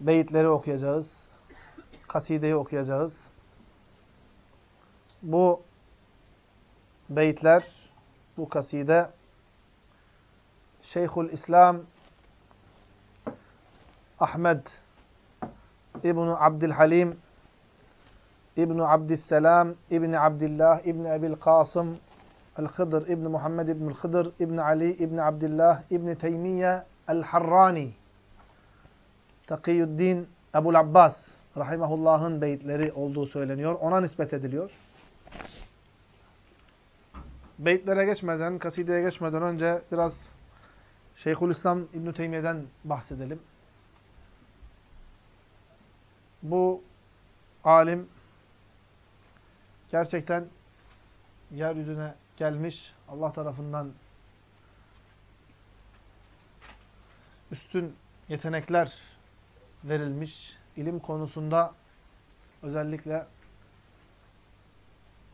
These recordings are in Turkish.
beyitleri okuyacağız. Kasideyi okuyacağız. Bu beyitler, bu kaside Şeyhül İslam Ahmed İbn Abdülhalim İbn Abdüsselam İbn Abdullah İbn Ebil Kasım El-Hıdır İbn Muhammed İbn Hıdır İbn Ali İbn Abdullah İbn Teymiye El-Harrani Takiyüddin Ebul Abbas rahimahullah'ın beyitleri olduğu söyleniyor. Ona nispet ediliyor. Beytlere geçmeden, kasideye geçmeden önce biraz Şeyhülislam İbn Teymiye'den bahsedelim. Bu alim gerçekten yeryüzüne gelmiş, Allah tarafından üstün yetenekler verilmiş, ilim konusunda özellikle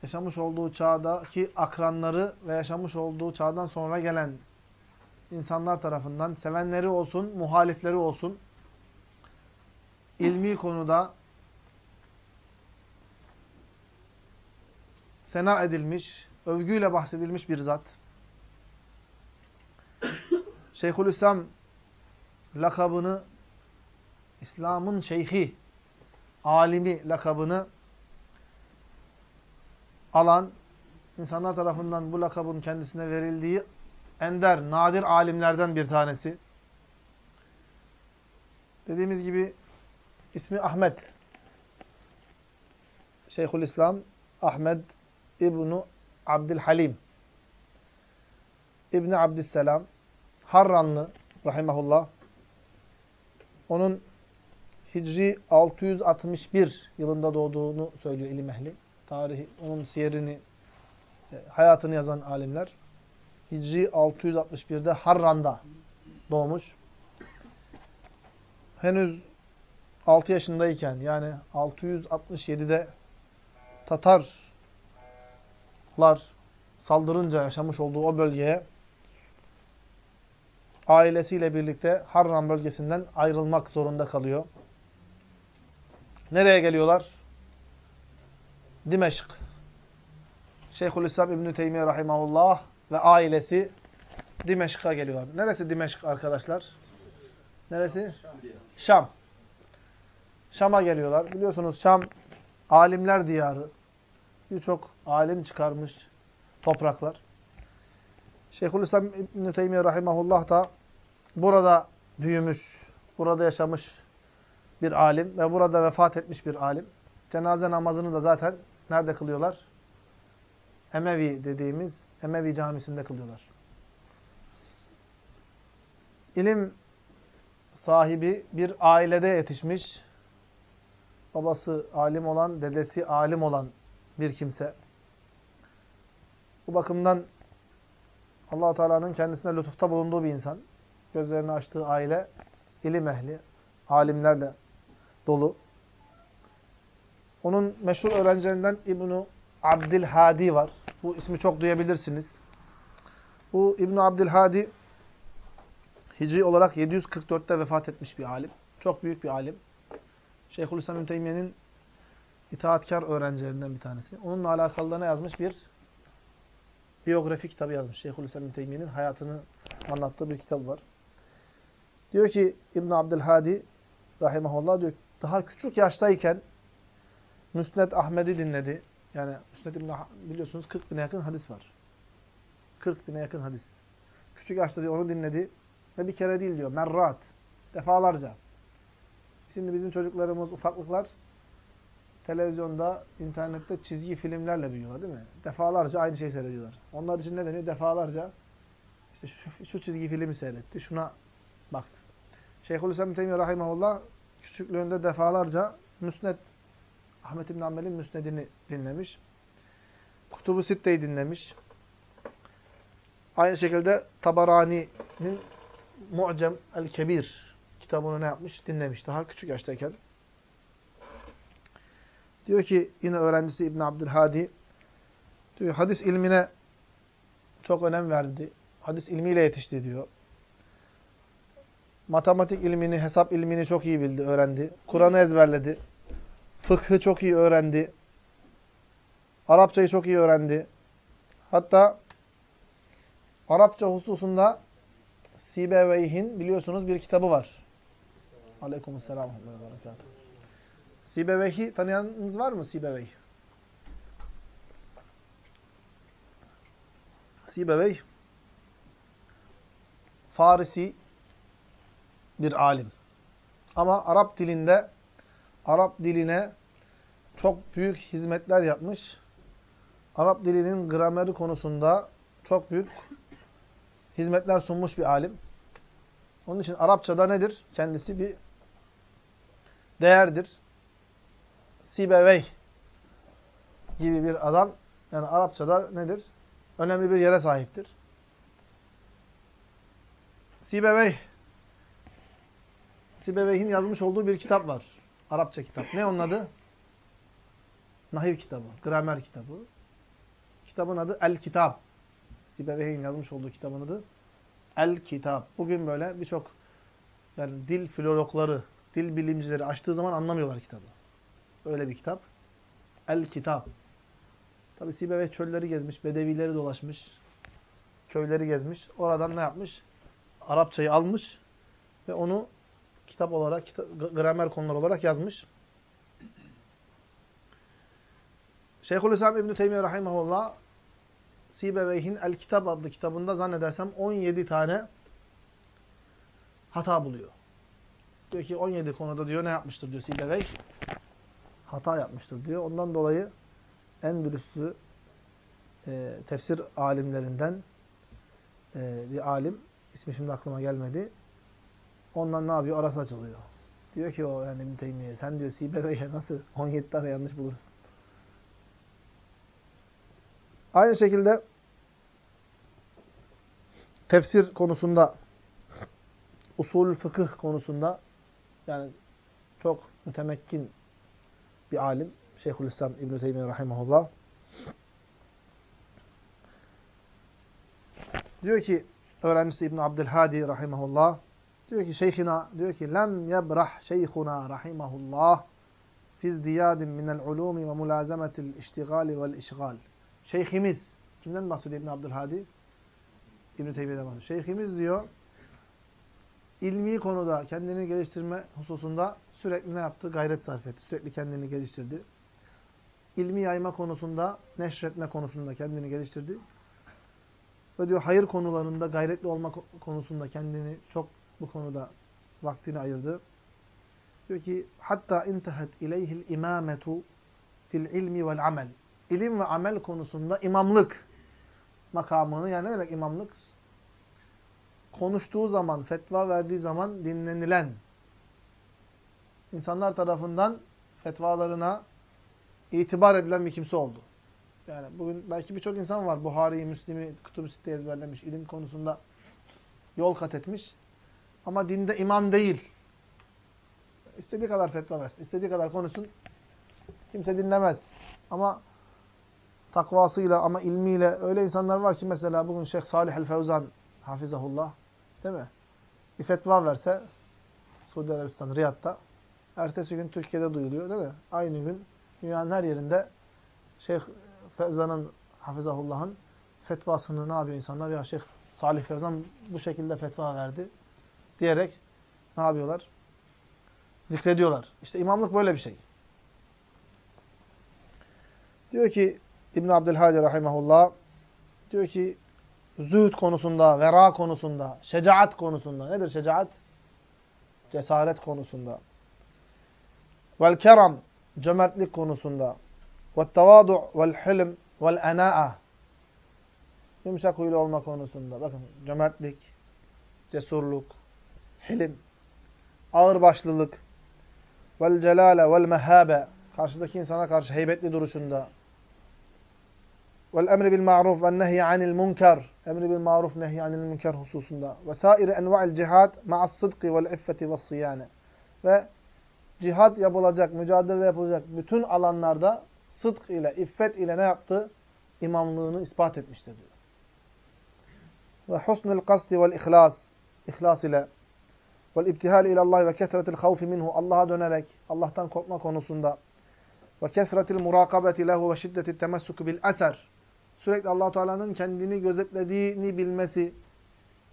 yaşamış olduğu çağdaki akranları ve yaşamış olduğu çağdan sonra gelen insanlar tarafından sevenleri olsun, muhalifleri olsun ilmi konuda sena edilmiş, övgüyle bahsedilmiş bir zat. Şeyhülislam lakabını İslam'ın şeyhi, alimi lakabını alan, insanlar tarafından bu lakabın kendisine verildiği ender, nadir alimlerden bir tanesi. Dediğimiz gibi ismi Ahmet. Şeyhülislam Ahmet İbnu Abdülhalim İbni Abdüsselam Harranlı rahimahullah onun Hicri 661 yılında doğduğunu söylüyor ilim ehli. Tarihi, onun siyerini, e, hayatını yazan alimler. Hicri 661'de Harran'da doğmuş. Henüz 6 yaşındayken yani 667'de Tatarlar saldırınca yaşamış olduğu o bölgeye ailesiyle birlikte Harran bölgesinden ayrılmak zorunda kalıyor. Nereye geliyorlar? Dimeşk. Şeyhülislam İbn-i Teymiye Rahimahullah ve ailesi Dimeşk'a geliyorlar. Neresi Dimeşk arkadaşlar? Neresi? Şam. Şam'a geliyorlar. Biliyorsunuz Şam alimler diyarı. Birçok alim çıkarmış topraklar. Şeyhülislam İbn-i Teymiye Rahimahullah da burada büyümüş, burada yaşamış bir alim ve burada vefat etmiş bir alim. Cenaze namazını da zaten nerede kılıyorlar? Emevi dediğimiz Emevi camisinde kılıyorlar. İlim sahibi bir ailede yetişmiş, babası alim olan, dedesi alim olan bir kimse. Bu bakımdan allah Teala'nın kendisine lütufta bulunduğu bir insan. Gözlerini açtığı aile, ilim ehli, alimlerle dolu. Onun meşhur öğrencilerinden İbn-i Abdülhadi var. Bu ismi çok duyabilirsiniz. Bu İbn-i Abdülhadi Hicri olarak 744'te vefat etmiş bir alim. Çok büyük bir alim. Şeyhülislam İbn Teymiye'nin itaatkar öğrencilerinden bir tanesi. Onunla alakalı ne yazmış? Bir biyografi kitabı yazmış. Şeyhülislam İbn Teymiye'nin hayatını anlattığı bir kitabı var. Diyor ki İbn Abdülhadi rahimahullah diyor daha küçük yaştayken Müsned Ahmed'i dinledi. Yani Müsned İbn biliyorsunuz 40 bine yakın hadis var. 40 bine yakın hadis. Küçük yaşta diyor onu dinledi ve bir kere değil diyor. Merrat. Defalarca. Şimdi bizim çocuklarımız, ufaklıklar televizyonda, internette çizgi filmlerle büyüyorlar değil mi? Defalarca aynı şeyi seyrediyorlar. Onlar için ne deniyor? Defalarca işte şu, şu çizgi filmi seyretti, şuna baktı. Şeyhülislam Teymiye Rahimahullah küçüklüğünde defalarca Müsned, Ahmet İbn Ammel'in Müsned'ini dinlemiş. Kutubu Sitte'yi dinlemiş. Aynı şekilde Tabarani'nin Mu'cem el-Kebir kitabını ne yapmış? Dinlemiş. Daha küçük yaştayken. Diyor ki yine öğrencisi İbn Abdülhadi diyor hadis ilmine çok önem verdi. Hadis ilmiyle yetişti diyor. Matematik ilmini, hesap ilmini çok iyi bildi, öğrendi. Kur'an'ı ezberledi. Fıkhı çok iyi öğrendi. Arapçayı çok iyi öğrendi. Hatta Arapça hususunda Sibeveyh'in biliyorsunuz bir kitabı var. Aleykümselam. Sibeveyh'i tanıyanınız var mı Sibeveyh? Sibeveyh Farisi bir alim. Ama Arap dilinde Arap diline çok büyük hizmetler yapmış. Arap dilinin grameri konusunda çok büyük hizmetler sunmuş bir alim. Onun için Arapçada nedir? Kendisi bir değerdir. Sibevey gibi bir adam yani Arapçada nedir? Önemli bir yere sahiptir. Sibevey Sibeveyh'in yazmış olduğu bir kitap var. Arapça kitap. Ne onun adı? Nahiv kitabı, gramer kitabı. Kitabın adı El Kitap. Sibeveyh'in yazmış olduğu kitabın adı El Kitap. Bugün böyle birçok yani dil filologları, dil bilimcileri açtığı zaman anlamıyorlar kitabı. Öyle bir kitap. El Kitap. Tabi Sibevey çölleri gezmiş, bedevileri dolaşmış, köyleri gezmiş. Oradan ne yapmış? Arapçayı almış ve onu kitap olarak, kitap, gramer konular olarak yazmış. Şeyhülislam İbn-i Teymiye Rahimahullah Sibeveyh'in El Kitap adlı kitabında zannedersem 17 tane hata buluyor. Diyor ki 17 konuda diyor ne yapmıştır diyor Sibevey? Hata yapmıştır diyor. Ondan dolayı Endülüslü e, tefsir alimlerinden e, bir alim, ismi şimdi aklıma gelmedi. Ondan ne yapıyor? Arası açılıyor. Diyor ki o yani İbn sen diyor Sibevey'e nasıl 17 tane yanlış bulursun? Aynı şekilde tefsir konusunda usul fıkıh konusunda yani çok mütemekkin bir alim Şeyhülislam İbn Teymiyye rahimehullah diyor ki öğrencisi İbn Abdülhadi rahimehullah diyor ki şeyhina diyor ki lem yebrah şeyhuna rahimehullah fi izdiyadin minel ulumi ve mulazemetil iştigali vel işgal Şeyhimiz, kimden bahsediyor İbn Abdülhadi? İbn-i Teymiye'den bahsediyor. Şeyhimiz diyor, ilmi konuda kendini geliştirme hususunda sürekli ne yaptı? Gayret sarf etti. Sürekli kendini geliştirdi. İlmi yayma konusunda, neşretme konusunda kendini geliştirdi. Ve diyor hayır konularında gayretli olma konusunda kendini çok bu konuda vaktini ayırdı. Diyor ki hatta intahat ileyhil imametu fil ilmi vel amel ilim ve amel konusunda imamlık makamını, yani ne demek imamlık? Konuştuğu zaman, fetva verdiği zaman dinlenilen, insanlar tarafından fetvalarına itibar edilen bir kimse oldu. Yani bugün belki birçok insan var. Buhari'yi, Müslim'i, Sitte ezberlemiş, ilim konusunda yol kat etmiş. Ama dinde imam değil. İstediği kadar fetva versin, istediği kadar konuşsun. Kimse dinlemez. Ama takvasıyla ama ilmiyle öyle insanlar var ki mesela bugün Şeyh Salih el-Fevzan hafizahullah değil mi? Bir fetva verse Suudi Arabistan, Riyad'da ertesi gün Türkiye'de duyuluyor değil mi? Aynı gün dünyanın her yerinde Şeyh Fevzan'ın hafizahullah'ın fetvasını ne yapıyor insanlar? Ya Şeyh Salih Fevzan bu şekilde fetva verdi diyerek ne yapıyorlar? Zikrediyorlar. İşte imamlık böyle bir şey. Diyor ki İbn Abdülhadi rahimehullah diyor ki zühd konusunda, vera konusunda, şecaat konusunda. Nedir şecaat? Cesaret konusunda. Vel keram cömertlik konusunda. Ve tevadu vel hilm vel enaa yumuşak huylu olma konusunda. Bakın cömertlik, cesurluk, hilim, ağırbaşlılık, vel celale vel mehabe karşıdaki insana karşı heybetli duruşunda, vel emri bil ma'ruf ve nehy anil munkar. Emri bil maruf nehy anil munkar hususunda. Ve sair enva'il cihad ma'as sıdkı vel iffeti ve siyane. Ve cihad yapılacak, mücadele yapılacak bütün alanlarda sıdk ile, iffet ile ne yaptı? İmamlığını ispat etmiştir diyor. Ve husnul kasti vel ihlas. İhlas ile Vel ibtihal ilallah ve kesretil havfi minhu. Allah'a dönerek, Allah'tan korkma konusunda. Ve kesretil murakabeti lehu ve şiddetil temessuku bil eser. Sürekli allah Teala'nın kendini gözetlediğini bilmesi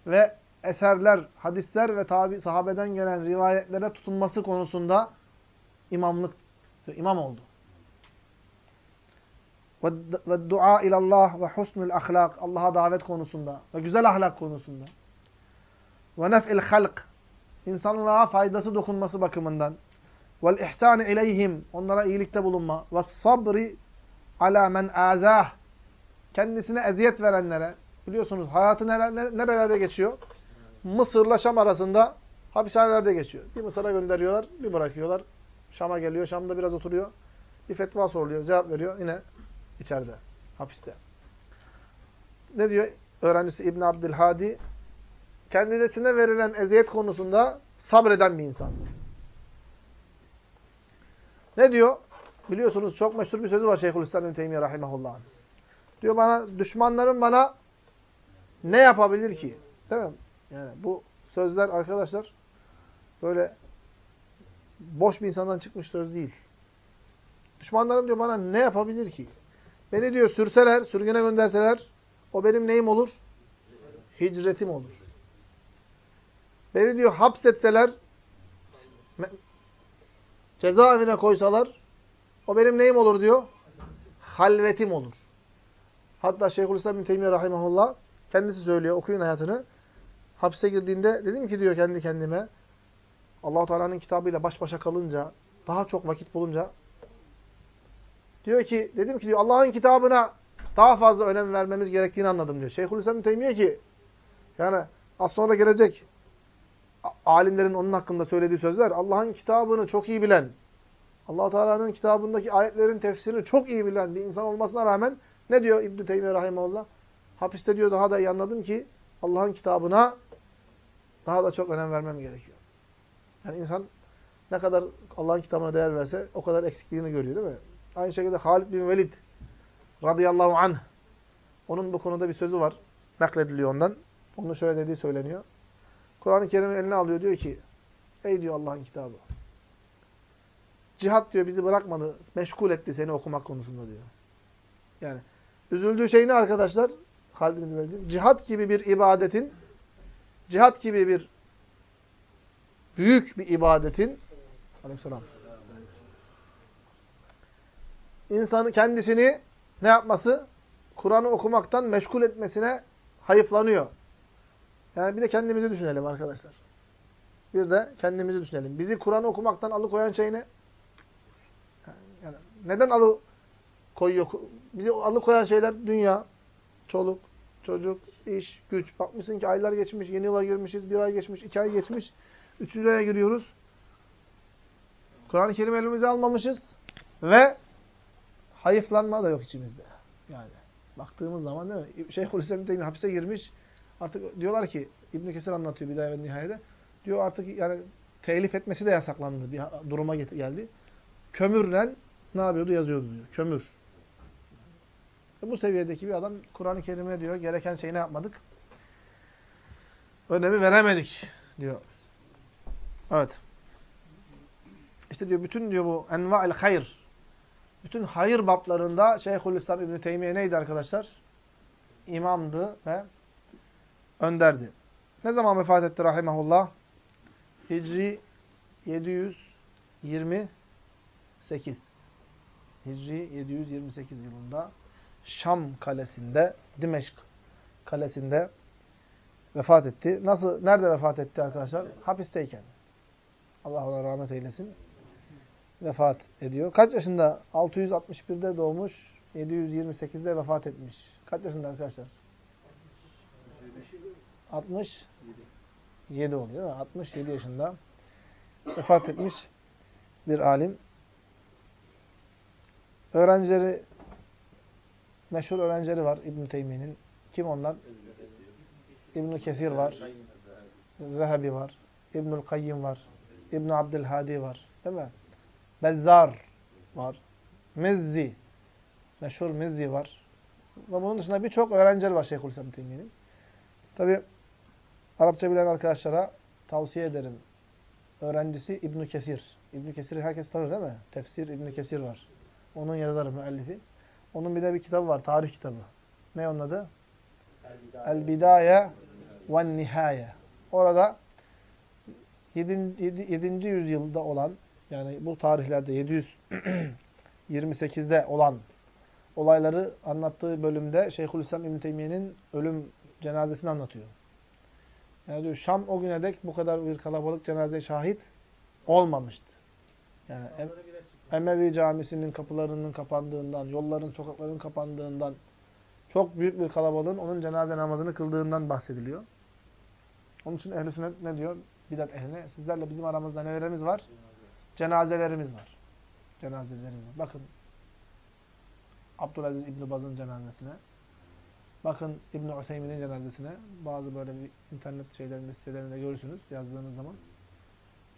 ve eserler, hadisler ve tabi sahabeden gelen rivayetlere tutunması konusunda imamlık, imam oldu. Ve dua ilallah ve husnul ahlak, Allah'a davet konusunda ve güzel ahlak konusunda. Ve nef'il halk, insanlığa faydası dokunması bakımından. Vel ihsan ileyhim, onlara iyilikte bulunma. Ve sabri ala men azah, kendisine eziyet verenlere. Biliyorsunuz hayatı nerelerde geçiyor? Mısır'la Şam arasında hapishanelerde geçiyor. Bir Mısır'a gönderiyorlar, bir bırakıyorlar. Şam'a geliyor, Şam'da biraz oturuyor. Bir fetva soruluyor, cevap veriyor. Yine içeride, hapiste. Ne diyor öğrencisi İbn Abdülhadi? Kendisine verilen eziyet konusunda sabreden bir insan. Ne diyor? Biliyorsunuz çok meşhur bir sözü var Şeyhülislam İbn Teymiye rahimehullah. Diyor bana düşmanlarım bana ne yapabilir ki? Değil mi? Yani bu sözler arkadaşlar böyle boş bir insandan çıkmış söz değil. Düşmanlarım diyor bana ne yapabilir ki? Beni diyor sürseler, sürgüne gönderseler o benim neyim olur? Hicretim olur. Beni diyor hapsetseler cezaevine koysalar o benim neyim olur diyor? Halvetim olur. Hatta Şeyhülislam bin Teymiye rahimahullah kendisi söylüyor. Okuyun hayatını. Hapse girdiğinde dedim ki diyor kendi kendime Allah Teala'nın kitabıyla baş başa kalınca, daha çok vakit bulunca diyor ki dedim ki diyor Allah'ın kitabına daha fazla önem vermemiz gerektiğini anladım diyor. Şeyhülislam bin Teymiye ki yani az sonra gelecek alimlerin onun hakkında söylediği sözler Allah'ın kitabını çok iyi bilen, Allah Teala'nın kitabındaki ayetlerin tefsirini çok iyi bilen bir insan olmasına rağmen ne diyor İbn Teymiyye rahimehullah? Hapiste diyor daha da iyi anladım ki Allah'ın kitabına daha da çok önem vermem gerekiyor. Yani insan ne kadar Allah'ın kitabına değer verse o kadar eksikliğini görüyor değil mi? Aynı şekilde Halid bin Velid radıyallahu anh onun bu konuda bir sözü var. Naklediliyor ondan. Onun şöyle dediği söyleniyor. Kur'an-ı Kerim'i eline alıyor diyor ki Ey diyor Allah'ın kitabı. Cihat diyor bizi bırakmadı. Meşgul etti seni okumak konusunda diyor. Yani üzüldüğü şey ne arkadaşlar? Cihat gibi bir ibadetin cihat gibi bir büyük bir ibadetin Aleyhisselam insanı kendisini ne yapması? Kur'an'ı okumaktan meşgul etmesine hayıflanıyor. Yani bir de kendimizi düşünelim arkadaşlar. Bir de kendimizi düşünelim. Bizi Kur'an'ı okumaktan alıkoyan şey ne? Yani neden alıkoyuyor? Bizi alıkoyan şeyler dünya, çoluk, çocuk, iş, güç. Bakmışsın ki aylar geçmiş, yeni yıla girmişiz, bir ay geçmiş, iki ay geçmiş. Üçüncü aya giriyoruz. Kur'an-ı Kerim elimize almamışız ve hayıflanma da yok içimizde. Yani baktığımız zaman değil mi? Şeyhülislam İbn hapise girmiş. Artık diyorlar ki İbn Kesir anlatıyor bir ve nihayede. Diyor artık yani telif etmesi de yasaklandı. Bir duruma geldi. Kömürle ne yapıyordu? Yazıyordu diyor. Kömür. E bu seviyedeki bir adam Kur'an-ı Kerim'e diyor gereken şeyi ne yapmadık? Önemi veremedik diyor. Evet. İşte diyor bütün diyor bu enva'il hayır. Bütün hayır bablarında Şeyhülislam İbn Teymiye neydi arkadaşlar? İmamdı ve önderdi. Ne zaman vefat etti rahimahullah? Hicri 728. Hicri 728 yılında Şam kalesinde, Dimeşk kalesinde vefat etti. Nasıl, nerede vefat etti arkadaşlar? Hapisteyken. Allah ona rahmet eylesin. Vefat ediyor. Kaç yaşında? 661'de doğmuş, 728'de vefat etmiş. Kaç yaşında arkadaşlar? 67 oluyor değil mi? 67 yaşında vefat etmiş bir alim. Öğrencileri, meşhur öğrencileri var İbn-i Teymiye'nin. Kim onlar? İbn-i Kesir var. Zehebi var. İbnül Kayyim var. İbn Abdülhadi var. Değil mi? Bezzar var. Mizzi. Meşhur Mizzi var. Ve bunun dışında birçok öğrencileri var Şeyhülislam Teymiye'nin. Tabi Arapça bilen arkadaşlara tavsiye ederim. öğrencisi İbn Kesir. İbn Kesir'i herkes tanır değil mi? Tefsir İbn Kesir var. Onun yazarı, müellifi. Onun bir de bir kitabı var, tarih kitabı. Ne onun adı? El Bidaye ve Nihaye. Orada 7. 7. yüzyılda olan yani bu tarihlerde 728'de olan olayları anlattığı bölümde Şeyhülislam İbn Teymiye'nin ölüm cenazesini anlatıyor. Yani diyor Şam o güne dek bu kadar bir kalabalık cenazeye şahit olmamıştı. Yani em Emevi camisinin kapılarının kapandığından, yolların, sokakların kapandığından, çok büyük bir kalabalığın onun cenaze namazını kıldığından bahsediliyor. Onun için ehl sünnet ne diyor? Bidat ehline. Sizlerle bizim aramızda nelerimiz var? Cenazelerimiz var. Cenazelerimiz var. Bakın Abdülaziz İbn Baz'ın cenazesine. Bakın İbn Useymin'in cenazesine. Bazı böyle bir internet şeylerinde, sitelerinde görürsünüz yazdığınız zaman.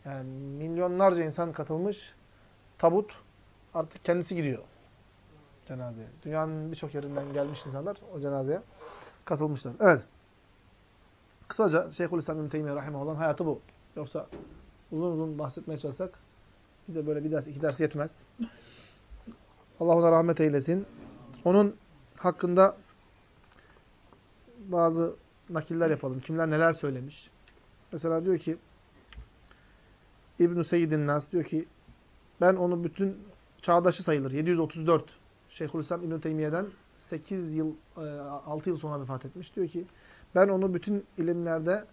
Yani milyonlarca insan katılmış. Tabut artık kendisi gidiyor cenazeye. Dünyanın birçok yerinden gelmiş insanlar o cenazeye katılmışlar. Evet. Kısaca Şeyhülislam İbn Teymiye Rahimahullah hayatı bu. Yoksa uzun uzun bahsetmeye çalışsak bize böyle bir ders, iki ders yetmez. Allah ona rahmet eylesin. Onun hakkında bazı nakiller yapalım. Kimler neler söylemiş. Mesela diyor ki İbn-i Seyyidin Nas diyor ki ben onu bütün çağdaşı sayılır. 734. Şeyhülislam İbn-i Teymiye'den 8 yıl, 6 yıl sonra vefat etmiş. Diyor ki ben onu bütün ilimlerde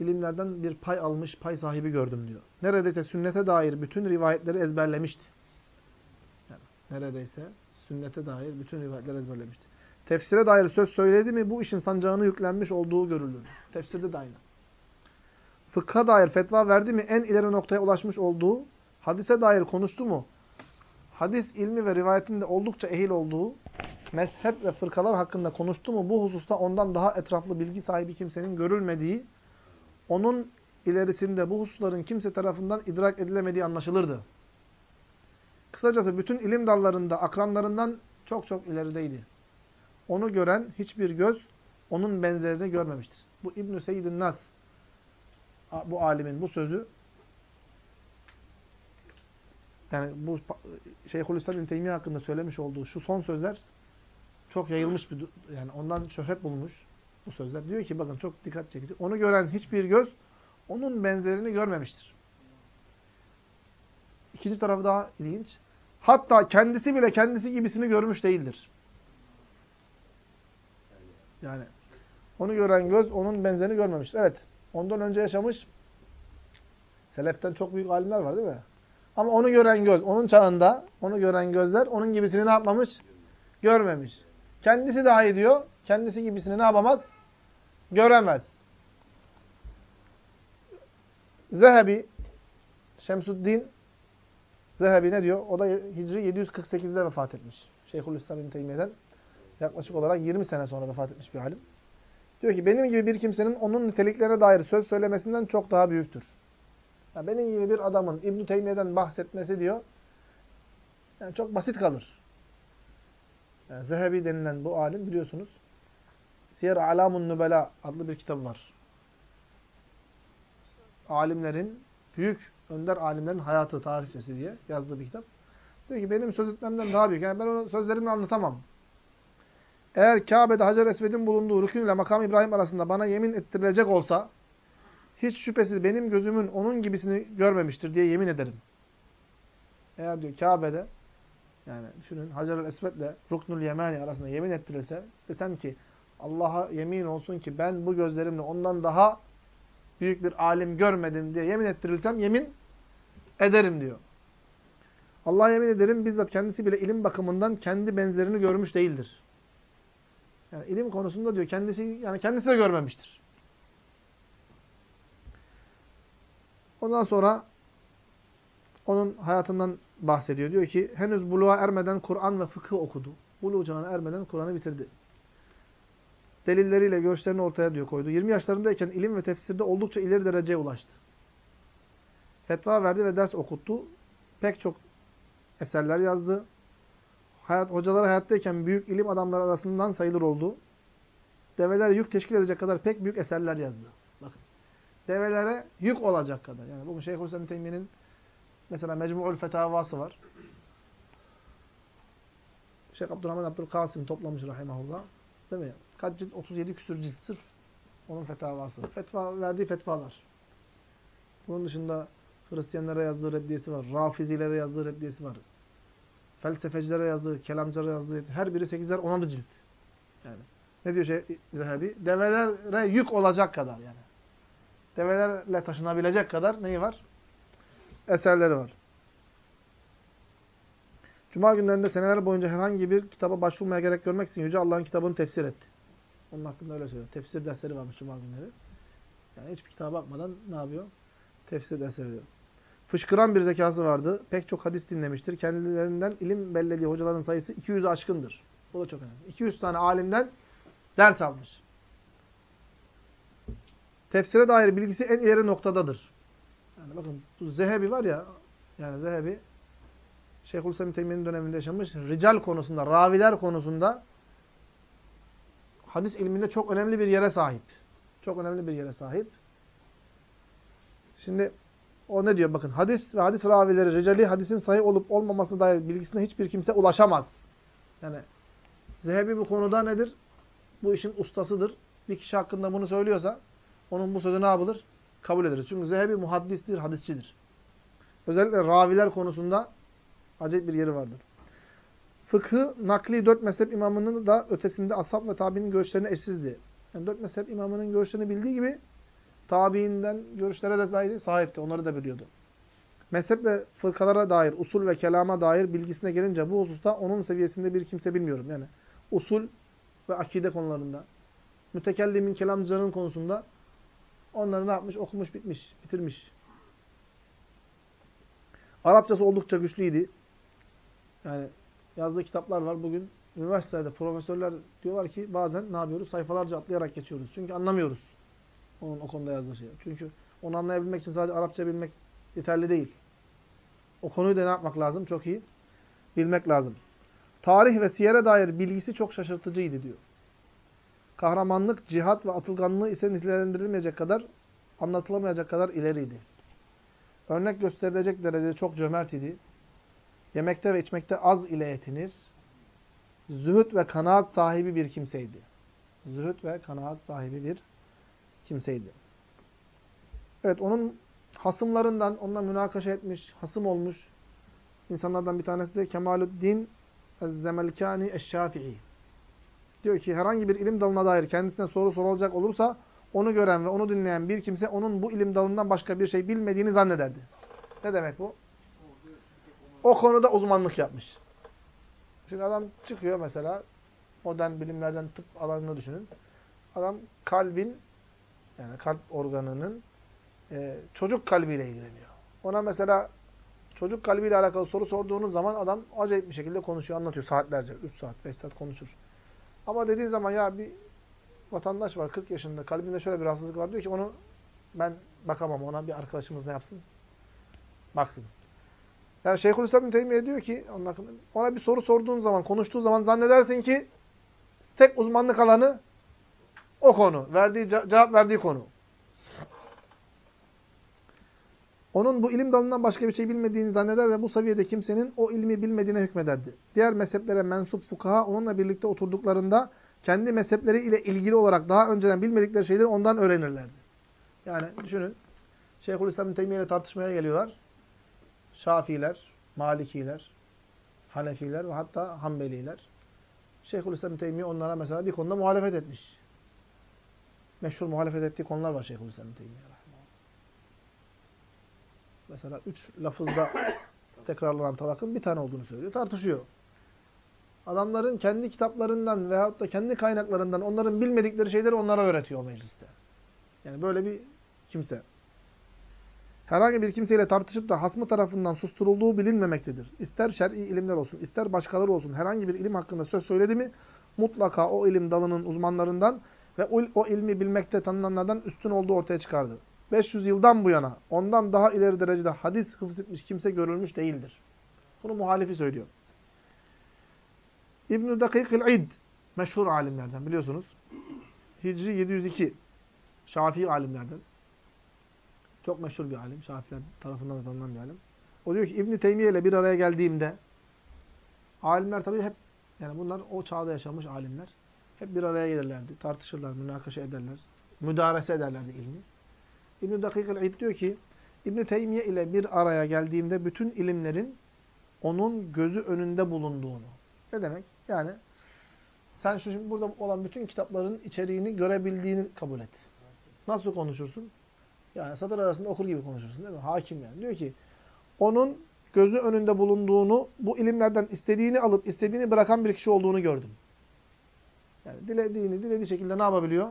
ilimlerden bir pay almış, pay sahibi gördüm diyor. Neredeyse sünnete dair bütün rivayetleri ezberlemişti. Yani neredeyse sünnete dair bütün rivayetleri ezberlemişti. Tefsire dair söz söyledi mi bu işin sancağını yüklenmiş olduğu görülür. Tefsirde de aynı. Fıkha dair fetva verdi mi en ileri noktaya ulaşmış olduğu, hadise dair konuştu mu, hadis ilmi ve rivayetinde oldukça ehil olduğu, mezhep ve fırkalar hakkında konuştu mu bu hususta ondan daha etraflı bilgi sahibi kimsenin görülmediği, onun ilerisinde bu hususların kimse tarafından idrak edilemediği anlaşılırdı. Kısacası bütün ilim dallarında akranlarından çok çok ilerideydi. Onu gören hiçbir göz onun benzerini görmemiştir. Bu İbn-i Seyyidin Nas, bu alimin bu sözü, yani bu Şeyhülislam İbn Teymiye hakkında söylemiş olduğu şu son sözler çok yayılmış bir, yani ondan şöhret bulmuş bu sözler. Diyor ki bakın çok dikkat çekici. Onu gören hiçbir göz onun benzerini görmemiştir. İkinci tarafı daha ilginç. Hatta kendisi bile kendisi gibisini görmüş değildir. Yani onu gören göz onun benzerini görmemiştir. Evet. Ondan önce yaşamış seleften çok büyük alimler var değil mi? Ama onu gören göz, onun çağında onu gören gözler onun gibisini ne yapmamış? Görmemiş. Kendisi dahi diyor, kendisi gibisini ne yapamaz? Göremez. Zehebi, Şemsuddin Zehebi ne diyor? O da Hicri 748'de vefat etmiş. Şeyhülislam İbn Teymiye'den yaklaşık olarak 20 sene sonra vefat etmiş bir alim. Diyor ki benim gibi bir kimsenin onun niteliklerine dair söz söylemesinden çok daha büyüktür. Yani benim gibi bir adamın İbn Teymiye'den bahsetmesi diyor yani çok basit kalır. Yani Zehebi denilen bu alim biliyorsunuz Siyer Alamun Nubela adlı bir kitap var. Alimlerin, büyük önder alimlerin hayatı tarihçesi diye yazdığı bir kitap. Diyor ki benim söz etmemden daha büyük. Yani ben onu sözlerimle anlatamam. Eğer Kabe'de Hacer Esved'in bulunduğu rükün ile makam İbrahim arasında bana yemin ettirilecek olsa hiç şüphesiz benim gözümün onun gibisini görmemiştir diye yemin ederim. Eğer diyor Kabe'de yani düşünün Hacer-ül Esved ile Ruknul Yemani arasında yemin ettirirse desem ki Allah'a yemin olsun ki ben bu gözlerimle ondan daha büyük bir alim görmedim diye yemin ettirilsem yemin ederim diyor. Allah'a yemin ederim bizzat kendisi bile ilim bakımından kendi benzerini görmüş değildir. Yani ilim konusunda diyor kendisi yani kendisi de görmemiştir. Ondan sonra onun hayatından bahsediyor. Diyor ki henüz buluğa ermeden Kur'an ve fıkıh okudu. Buluğ ermeden Kur'an'ı bitirdi. Delilleriyle görüşlerini ortaya diyor koydu. 20 yaşlarındayken ilim ve tefsirde oldukça ileri dereceye ulaştı. Fetva verdi ve ders okuttu. Pek çok eserler yazdı. Hayat, hocaları hayattayken büyük ilim adamları arasından sayılır oldu. Develer yük teşkil edecek kadar pek büyük eserler yazdı. Bakın. Develere yük olacak kadar. Yani bugün Şeyhülislam Teymiye'nin mesela Mecmu'ul Fetavası var. Şeyh Abdurrahman Abdülkasım toplamış rahimahullah. Değil mi? Kaç cilt? 37 küsur cilt. Sırf onun fetavası. Fetva, verdiği fetvalar. Bunun dışında Hristiyanlara yazdığı reddiyesi var. Rafizilere yazdığı reddiyesi var. Felsefecilere yazdığı, kelamcılara yazdığı her biri 8'er 10'ar cilt. Yani. Ne diyor şey Zehebi? Develere yük olacak kadar yani. Develerle taşınabilecek kadar neyi var? Eserleri var. Cuma günlerinde seneler boyunca herhangi bir kitaba başvurmaya gerek görmeksizin Yüce Allah'ın kitabını tefsir etti. Onun hakkında öyle söylüyor. Tefsir dersleri varmış Cuma günleri. Yani hiçbir kitaba bakmadan ne yapıyor? Tefsir dersleri diyor. Fışkıran bir zekası vardı. Pek çok hadis dinlemiştir. Kendilerinden ilim bellediği hocaların sayısı 200'ü aşkındır. Bu da çok önemli. 200 tane alimden ders almış. Tefsire dair bilgisi en ileri noktadadır. Yani bakın bu Zehebi var ya, yani Zehebi Şeyhülislam Teymiye'nin döneminde yaşamış. Rical konusunda, raviler konusunda hadis ilminde çok önemli bir yere sahip. Çok önemli bir yere sahip. Şimdi o ne diyor? Bakın hadis ve hadis ravileri, ricali hadisin sahih olup olmamasına dair bilgisine hiçbir kimse ulaşamaz. Yani Zehebi bu konuda nedir? Bu işin ustasıdır. Bir kişi hakkında bunu söylüyorsa onun bu sözü ne yapılır? Kabul edilir. Çünkü Zehebi muhaddistir, hadisçidir. Özellikle raviler konusunda acayip bir yeri vardır. Fıkhı, nakli dört mezhep imamının da ötesinde ashab ve tabiinin görüşlerine eşsizdi. Yani dört mezhep imamının görüşlerini bildiği gibi tabiinden görüşlere de sahipti. Onları da biliyordu. Mezhep ve fırkalara dair, usul ve kelama dair bilgisine gelince bu hususta onun seviyesinde bir kimse bilmiyorum. Yani usul ve akide konularında, mütekellimin, kelamcıların konusunda onları ne yapmış? Okumuş, bitmiş, bitirmiş. Arapçası oldukça güçlüydü. Yani yazdığı kitaplar var. Bugün üniversitede profesörler diyorlar ki bazen ne yapıyoruz? Sayfalarca atlayarak geçiyoruz. Çünkü anlamıyoruz. Onun o konuda yazdığı şeyi. Çünkü onu anlayabilmek için sadece Arapça bilmek yeterli değil. O konuyu da ne yapmak lazım? Çok iyi bilmek lazım. Tarih ve siyere dair bilgisi çok şaşırtıcıydı diyor. Kahramanlık, cihat ve atılganlığı ise nitelendirilmeyecek kadar, anlatılamayacak kadar ileriydi. Örnek gösterilecek derecede çok cömert idi. Yemekte ve içmekte az ile yetinir. Zühd ve kanaat sahibi bir kimseydi. Zühd ve kanaat sahibi bir kimseydi. Evet, onun hasımlarından, onunla münakaşa etmiş, hasım olmuş insanlardan bir tanesi de Kemaluddin Ez-Zemelkani Eş-Şafii. Diyor ki herhangi bir ilim dalına dair kendisine soru sorulacak olursa onu gören ve onu dinleyen bir kimse onun bu ilim dalından başka bir şey bilmediğini zannederdi. Ne demek bu? O konuda uzmanlık yapmış. Şimdi adam çıkıyor mesela modern bilimlerden tıp alanını düşünün. Adam kalbin yani kalp organının e, çocuk kalbiyle ilgileniyor. Ona mesela çocuk kalbiyle alakalı soru sorduğunuz zaman adam acayip bir şekilde konuşuyor, anlatıyor saatlerce. 3 saat, 5 saat konuşur. Ama dediğin zaman ya bir vatandaş var 40 yaşında kalbinde şöyle bir rahatsızlık var diyor ki onu ben bakamam ona bir arkadaşımız ne yapsın? Baksın. Yani Şeyhülislam Teymiye diyor ki ona bir soru sorduğun zaman, konuştuğu zaman zannedersin ki tek uzmanlık alanı o konu. Verdiği cevap verdiği konu. Onun bu ilim dalından başka bir şey bilmediğini zanneder ve bu seviyede kimsenin o ilmi bilmediğine hükmederdi. Diğer mezheplere mensup fukaha onunla birlikte oturduklarında kendi mezhepleri ile ilgili olarak daha önceden bilmedikleri şeyleri ondan öğrenirlerdi. Yani düşünün, Şeyhülislam Teymiye ile tartışmaya geliyorlar. Şafiler, Malikiler, Hanefiler ve hatta Hanbeliler. Şeyhülislam Teymiye onlara mesela bir konuda muhalefet etmiş. Meşhur muhalefet ettiği konular var Şeyhülislam Teymiye. Mesela üç lafızda tekrarlanan talakın bir tane olduğunu söylüyor. Tartışıyor. Adamların kendi kitaplarından veyahut da kendi kaynaklarından onların bilmedikleri şeyleri onlara öğretiyor o mecliste. Yani böyle bir kimse. Herhangi bir kimseyle tartışıp da hasmı tarafından susturulduğu bilinmemektedir. İster şer'i ilimler olsun, ister başkaları olsun herhangi bir ilim hakkında söz söyledi mi mutlaka o ilim dalının uzmanlarından ve o, ilmi bilmekte tanınanlardan üstün olduğu ortaya çıkardı. 500 yıldan bu yana ondan daha ileri derecede hadis hıfz kimse görülmüş değildir. Bunu muhalifi söylüyor. İbn-i Dakikil İd meşhur alimlerden biliyorsunuz. Hicri 702 Şafii alimlerden. Çok meşhur bir alim. Şafiler tarafından da tanınan bir alim. O diyor ki İbn Teymiye ile bir araya geldiğimde alimler tabii hep yani bunlar o çağda yaşamış alimler. Hep bir araya gelirlerdi. Tartışırlar, münakaşa ederler. Müdarese ederlerdi ilmi. İbn-i Dakik el diyor ki İbn Teymiye ile bir araya geldiğimde bütün ilimlerin onun gözü önünde bulunduğunu. Ne demek? Yani sen şu şimdi burada olan bütün kitapların içeriğini görebildiğini kabul et. Nasıl konuşursun? Yani satır arasında okur gibi konuşursun değil mi? Hakim yani. Diyor ki onun gözü önünde bulunduğunu, bu ilimlerden istediğini alıp istediğini bırakan bir kişi olduğunu gördüm. Yani dilediğini, dilediği şekilde ne yapabiliyor?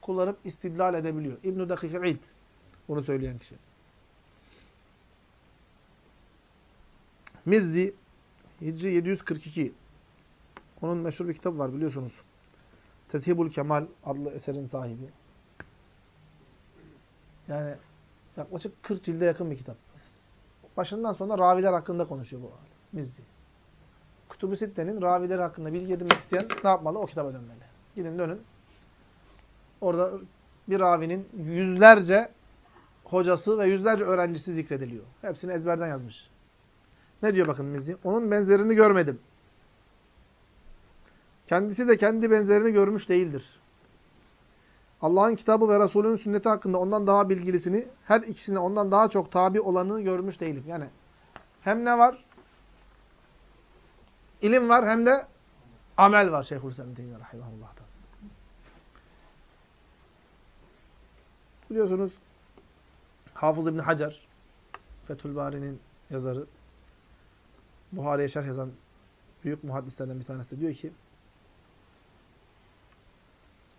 Kullanıp istidlal edebiliyor. İbn-i Dakik-i İd. Bunu söyleyen kişi. Mizzi Hicri 742. Onun meşhur bir kitabı var biliyorsunuz. Tezhibul Kemal adlı eserin sahibi. Yani yaklaşık 40 cilde yakın bir kitap. Başından sonra raviler hakkında konuşuyor bu Mizzi. Kutubu Sitte'nin ravileri hakkında bilgi edinmek isteyen ne yapmalı? O kitaba dönmeli. Gidin dönün. Orada bir ravinin yüzlerce hocası ve yüzlerce öğrencisi zikrediliyor. Hepsini ezberden yazmış. Ne diyor bakın Mizzi? Onun benzerini görmedim. Kendisi de kendi benzerini görmüş değildir. Allah'ın kitabı ve Resulünün sünneti hakkında ondan daha bilgilisini, her ikisine ondan daha çok tabi olanı görmüş değilim. Yani hem ne var? İlim var hem de amel var Şeyhülislam Teymiye Rahimahullah'tan. Biliyorsunuz Hafız İbni Hacer, Fethül Bari'nin yazarı, Buhari'ye şerh yazan büyük muhaddislerden bir tanesi diyor ki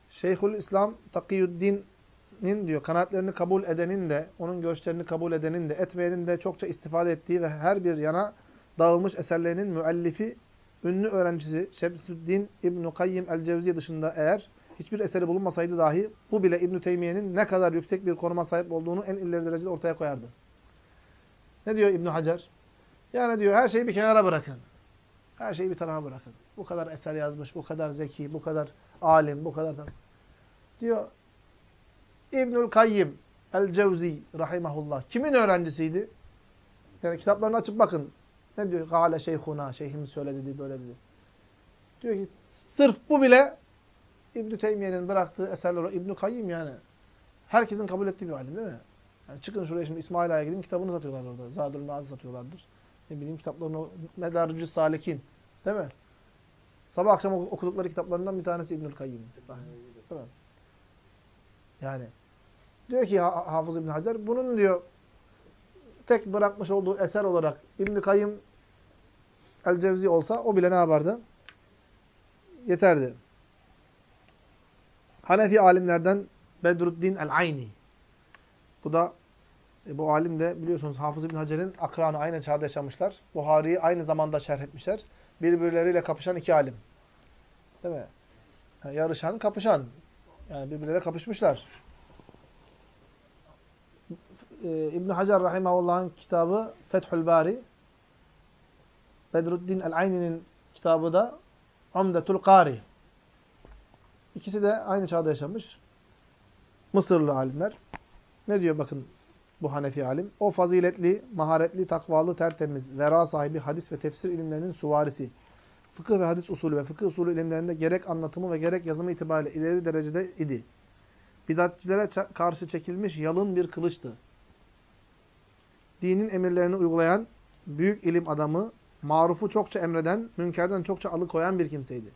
Şeyhül İslam Takiyüddin'in diyor kanaatlerini kabul edenin de onun görüşlerini kabul edenin de etmeyenin de çokça istifade ettiği ve her bir yana dağılmış eserlerinin müellifi ünlü öğrencisi Şemsüddin İbn Kayyim el-Cevzi dışında eğer hiçbir eseri bulunmasaydı dahi bu bile İbn Teymiye'nin ne kadar yüksek bir konuma sahip olduğunu en ileri derecede ortaya koyardı. Ne diyor İbn Hacer? Yani diyor her şeyi bir kenara bırakın. Her şeyi bir tarafa bırakın. Bu kadar eser yazmış, bu kadar zeki, bu kadar alim, bu kadar... Diyor İbnül Kayyim el-Cevzi rahimahullah. Kimin öğrencisiydi? Yani kitaplarını açıp bakın. Ne diyor? Gale şeyhuna, şeyhimiz şöyle dedi, böyle dedi. Diyor ki sırf bu bile İbn Teymiye'nin bıraktığı eserler İbn Kayyim yani. Herkesin kabul ettiği bir alim değil mi? Yani çıkın şuraya şimdi İsmail gidin kitabını satıyorlar orada. Zadül Maaz satıyorlardır. Ne bileyim kitaplarını Medarücü Salikin. Değil mi? Sabah akşam okudukları kitaplarından bir tanesi İbnül Kayyim. Yani diyor ki Hafız İbn Hacer bunun diyor tek bırakmış olduğu eser olarak İbn Kayyim el-Cevzi olsa o bile ne yapardı? Yeterdi. Hanefi alimlerden Bedruddin el-Ayni. Bu da e, bu alim de biliyorsunuz Hafız İbn Hacer'in akranı aynı çağda yaşamışlar. Buhari'yi aynı zamanda şerh etmişler. Birbirleriyle kapışan iki alim. Değil mi? Yani yarışan, kapışan. Yani birbirleriyle kapışmışlar. Ee, İbn Hacer rahimehullah'ın kitabı Fethül Bari. Bedruddin el-Ayni'nin kitabı da Amdetul Kari. İkisi de aynı çağda yaşamış. Mısırlı alimler. Ne diyor bakın bu Hanefi alim? O faziletli, maharetli, takvalı, tertemiz, vera sahibi hadis ve tefsir ilimlerinin suvarisi. Fıkıh ve hadis usulü ve fıkıh usulü ilimlerinde gerek anlatımı ve gerek yazımı itibariyle ileri derecede idi. Bidatçilere karşı çekilmiş yalın bir kılıçtı. Dinin emirlerini uygulayan büyük ilim adamı, marufu çokça emreden, münkerden çokça alıkoyan bir kimseydi.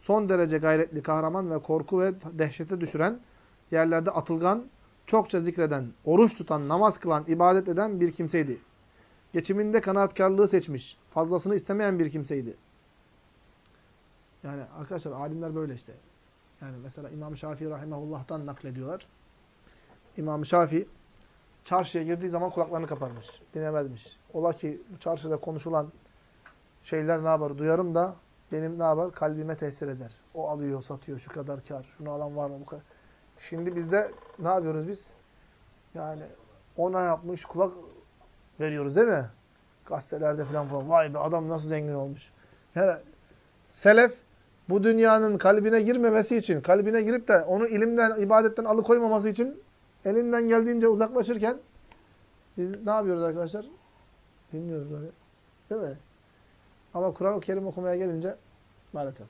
Son derece gayretli, kahraman ve korku ve dehşete düşüren, yerlerde atılgan, çokça zikreden, oruç tutan, namaz kılan, ibadet eden bir kimseydi. Geçiminde kanaatkarlığı seçmiş, fazlasını istemeyen bir kimseydi. Yani arkadaşlar alimler böyle işte. Yani mesela İmam Şafii rahimahullah'tan naklediyorlar. İmam Şafii çarşıya girdiği zaman kulaklarını kaparmış. Dinlemezmiş. Ola ki çarşıda konuşulan şeyler ne yapar? Duyarım da benim ne yapar? Kalbime tesir eder. O alıyor, satıyor, şu kadar kar. Şunu alan var mı? Bu kadar. Şimdi bizde ne yapıyoruz biz? Yani ona yapmış kulak veriyoruz değil mi? Gazetelerde falan falan. Vay be adam nasıl zengin olmuş. Yani selef bu dünyanın kalbine girmemesi için, kalbine girip de onu ilimden, ibadetten alıkoymaması için elinden geldiğince uzaklaşırken biz ne yapıyoruz arkadaşlar? Bilmiyoruz böyle. Değil mi? Ama Kur'an-ı Kerim okumaya gelince maalesef.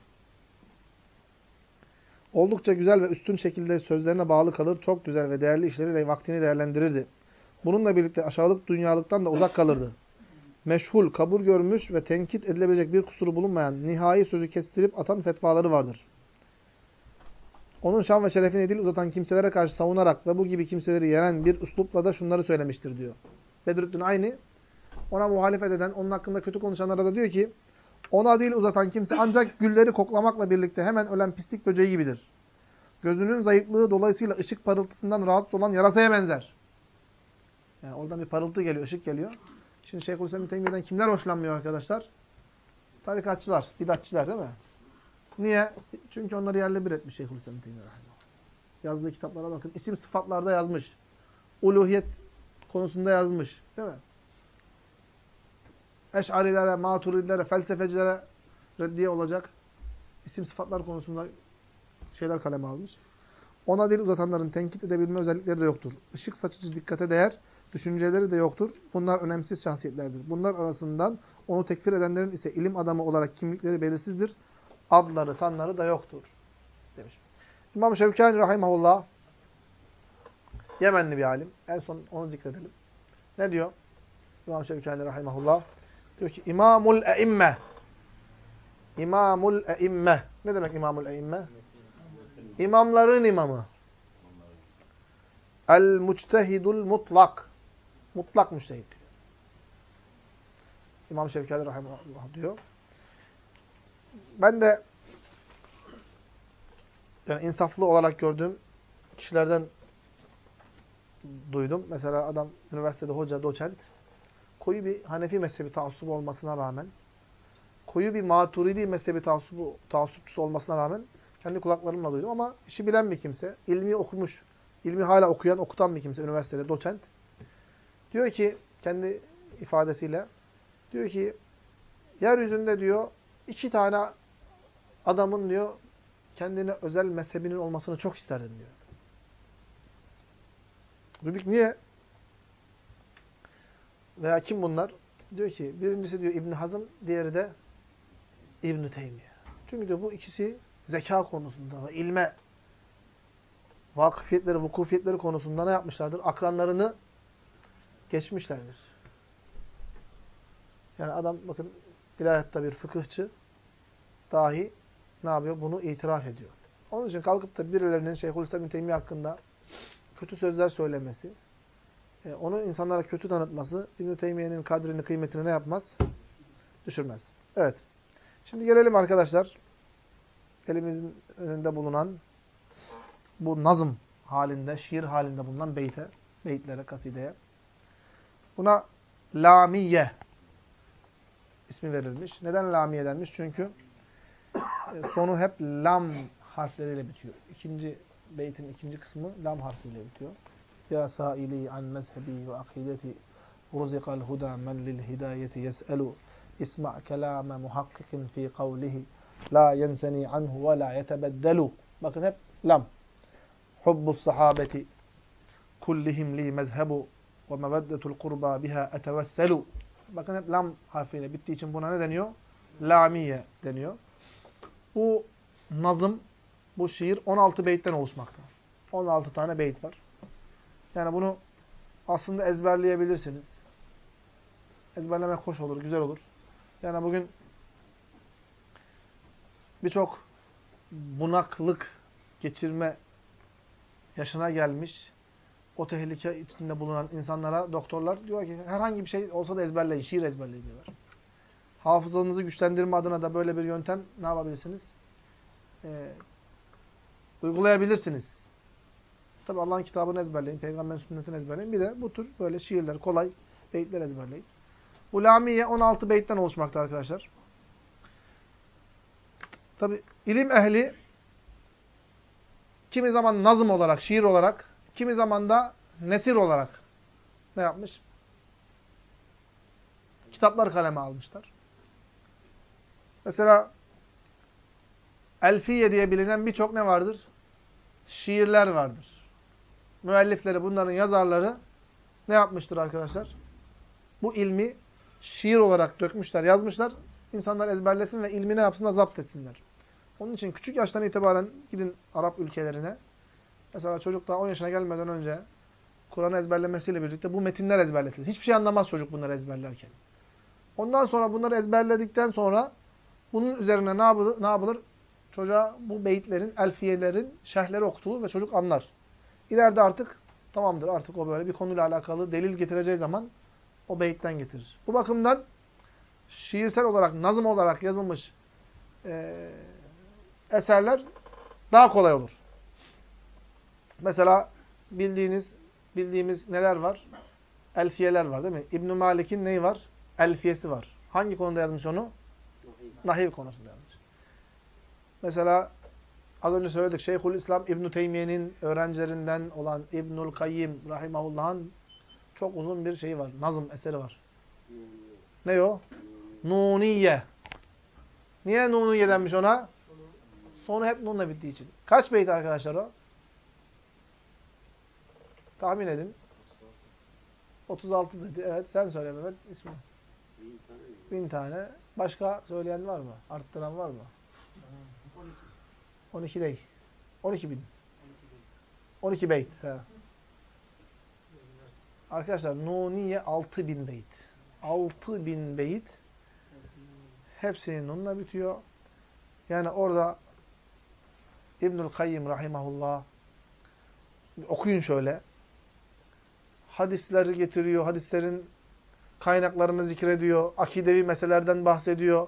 Oldukça güzel ve üstün şekilde sözlerine bağlı kalır. Çok güzel ve değerli işleriyle vaktini değerlendirirdi. Bununla birlikte aşağılık dünyalıktan da uzak kalırdı. Meşhul, kabul görmüş ve tenkit edilebilecek bir kusuru bulunmayan, nihai sözü kestirip atan fetvaları vardır. Onun şan ve şerefini dil uzatan kimselere karşı savunarak ve bu gibi kimseleri yenen bir üslupla da şunları söylemiştir diyor. Bedrüddin aynı ona muhalefet eden, onun hakkında kötü konuşanlara da diyor ki, ona dil uzatan kimse ancak gülleri koklamakla birlikte hemen ölen pislik böceği gibidir. Gözünün zayıflığı dolayısıyla ışık parıltısından rahatsız olan yarasaya benzer. Yani oradan bir parıltı geliyor, ışık geliyor. Şimdi Şeyhülislam Teymiye'den kimler hoşlanmıyor arkadaşlar? Tarikatçılar, bidatçılar değil mi? Niye? Çünkü onları yerle bir etmiş Şeyhülislam Teymiye. Yazdığı kitaplara bakın. İsim sıfatlarda yazmış. Uluhiyet konusunda yazmış. Değil mi? Eş'arilere, maturidilere, felsefecilere reddiye olacak isim sıfatlar konusunda şeyler kaleme almış. Ona dil uzatanların tenkit edebilme özellikleri de yoktur. Işık saçıcı dikkate değer, düşünceleri de yoktur. Bunlar önemsiz şahsiyetlerdir. Bunlar arasından onu tekfir edenlerin ise ilim adamı olarak kimlikleri belirsizdir. Adları, sanları da yoktur. Demiş. İmam Şevkani Rahimahullah Yemenli bir alim. En son onu zikredelim. Ne diyor? İmam Şevkani Rahimahullah Diyor ki İmamul Eimme. İmamul Eimme. Ne demek İmamul Eimme? İmamların imamı. El Muçtehidul Mutlak. Mutlak müştehid diyor. İmam Şevkali Rahimahullah diyor. Ben de yani insaflı olarak gördüğüm kişilerden duydum. Mesela adam üniversitede hoca, doçent koyu bir Hanefi mezhebi taassubu olmasına rağmen, koyu bir Maturidi mezhebi taassubu, taassupçusu olmasına rağmen kendi kulaklarımla duydum ama işi bilen bir kimse, ilmi okumuş, ilmi hala okuyan, okutan bir kimse, üniversitede doçent. Diyor ki, kendi ifadesiyle, diyor ki, yeryüzünde diyor, iki tane adamın diyor, kendine özel mezhebinin olmasını çok isterdim diyor. Dedik niye? Veya kim bunlar? Diyor ki birincisi diyor İbn Hazm, diğeri de İbn Teymiye. Çünkü diyor bu ikisi zeka konusunda ve ilme vakıfiyetleri, vukufiyetleri konusunda ne yapmışlardır? Akranlarını geçmişlerdir. Yani adam bakın ilahiyatta bir fıkıhçı dahi ne yapıyor? Bunu itiraf ediyor. Onun için kalkıp da birilerinin Şeyhülislam bin Teymiye hakkında kötü sözler söylemesi, onu insanlara kötü tanıtması İbn-i Teymiye'nin kadrini, kıymetini ne yapmaz? Düşürmez. Evet. Şimdi gelelim arkadaşlar. Elimizin önünde bulunan bu nazım halinde, şiir halinde bulunan beyte, beytlere, kasideye. Buna lamiye ismi verilmiş. Neden lamiye denmiş? Çünkü e, sonu hep lam harfleriyle bitiyor. İkinci beytin ikinci kısmı lam harfiyle bitiyor. Mezhebi ve akideti ruzikal huda men lil hidayeti yes'elu isma' kelame muhakkikin fi kavlihi la yenseni anhu ve la yetebeddelu. Bakın hep lam. Hubbus sahabeti kullihim li mezhebu ve meveddetul kurba biha etevesselu. Bakın hep lam harfiyle bittiği için buna ne deniyor? Lamiye deniyor. Bu nazım, bu şiir 16 beytten oluşmakta. 16 tane beyt var. Yani bunu aslında ezberleyebilirsiniz. Ezberlemek hoş olur, güzel olur. Yani bugün birçok bunaklık geçirme yaşına gelmiş, o tehlike içinde bulunan insanlara doktorlar diyor ki herhangi bir şey olsa da ezberleyin, şiir ezberleyin diyorlar. Hafızanızı güçlendirme adına da böyle bir yöntem ne yapabilirsiniz? Ee, uygulayabilirsiniz. Tabi Allah'ın kitabını ezberleyin, peygamberin sünnetini ezberleyin. Bir de bu tür böyle şiirler, kolay beyitler ezberleyin. Bu lamiye 16 beyitten oluşmakta arkadaşlar. Tabi ilim ehli kimi zaman nazım olarak, şiir olarak, kimi zaman da nesir olarak ne yapmış? Kitaplar kaleme almışlar. Mesela Elfiye diye bilinen birçok ne vardır? Şiirler vardır. Müellifleri, bunların yazarları ne yapmıştır arkadaşlar? Bu ilmi şiir olarak dökmüşler, yazmışlar. İnsanlar ezberlesin ve ilmi ne yapsınlar? Zapt etsinler. Onun için küçük yaştan itibaren gidin Arap ülkelerine. Mesela çocuk daha 10 yaşına gelmeden önce Kur'an'ı ezberlemesiyle birlikte bu metinler ezberletilir. Hiçbir şey anlamaz çocuk bunları ezberlerken. Ondan sonra bunları ezberledikten sonra bunun üzerine ne yapılır? Ne yapılır? Çocuğa bu beyitlerin, elfiyelerin şerhleri okutulur ve çocuk anlar. İleride artık tamamdır artık o böyle bir konuyla alakalı delil getireceği zaman o beyitten getirir. Bu bakımdan şiirsel olarak, nazım olarak yazılmış e, eserler daha kolay olur. Mesela bildiğiniz, bildiğimiz neler var? Elfiyeler var değil mi? İbn Malik'in neyi var? Elfiyesi var. Hangi konuda yazmış onu? Nahiv konusunda yazmış. Mesela az önce söyledik Şeyhül İslam İbn Teymiye'nin öğrencilerinden olan İbnül Kayyim rahimahullah'ın çok uzun bir şeyi var. Nazım eseri var. Ne o? Nuniye. Niye Nuniye denmiş ona? Sonu hep nunla bittiği için. Kaç beyt arkadaşlar o? Tahmin edin. 36 dedi. Evet sen söyle Mehmet ismi. Bin tane. Başka söyleyen var mı? Arttıran var mı? 12 değil. 12 bin. 12 beyt. He. Arkadaşlar Nuniye 6 bin beyt. 6 bin beyt. Hepsinin nunla bitiyor. Yani orada İbnül Kayyim rahimahullah okuyun şöyle. Hadisleri getiriyor. Hadislerin kaynaklarını zikrediyor. Akidevi meselelerden bahsediyor.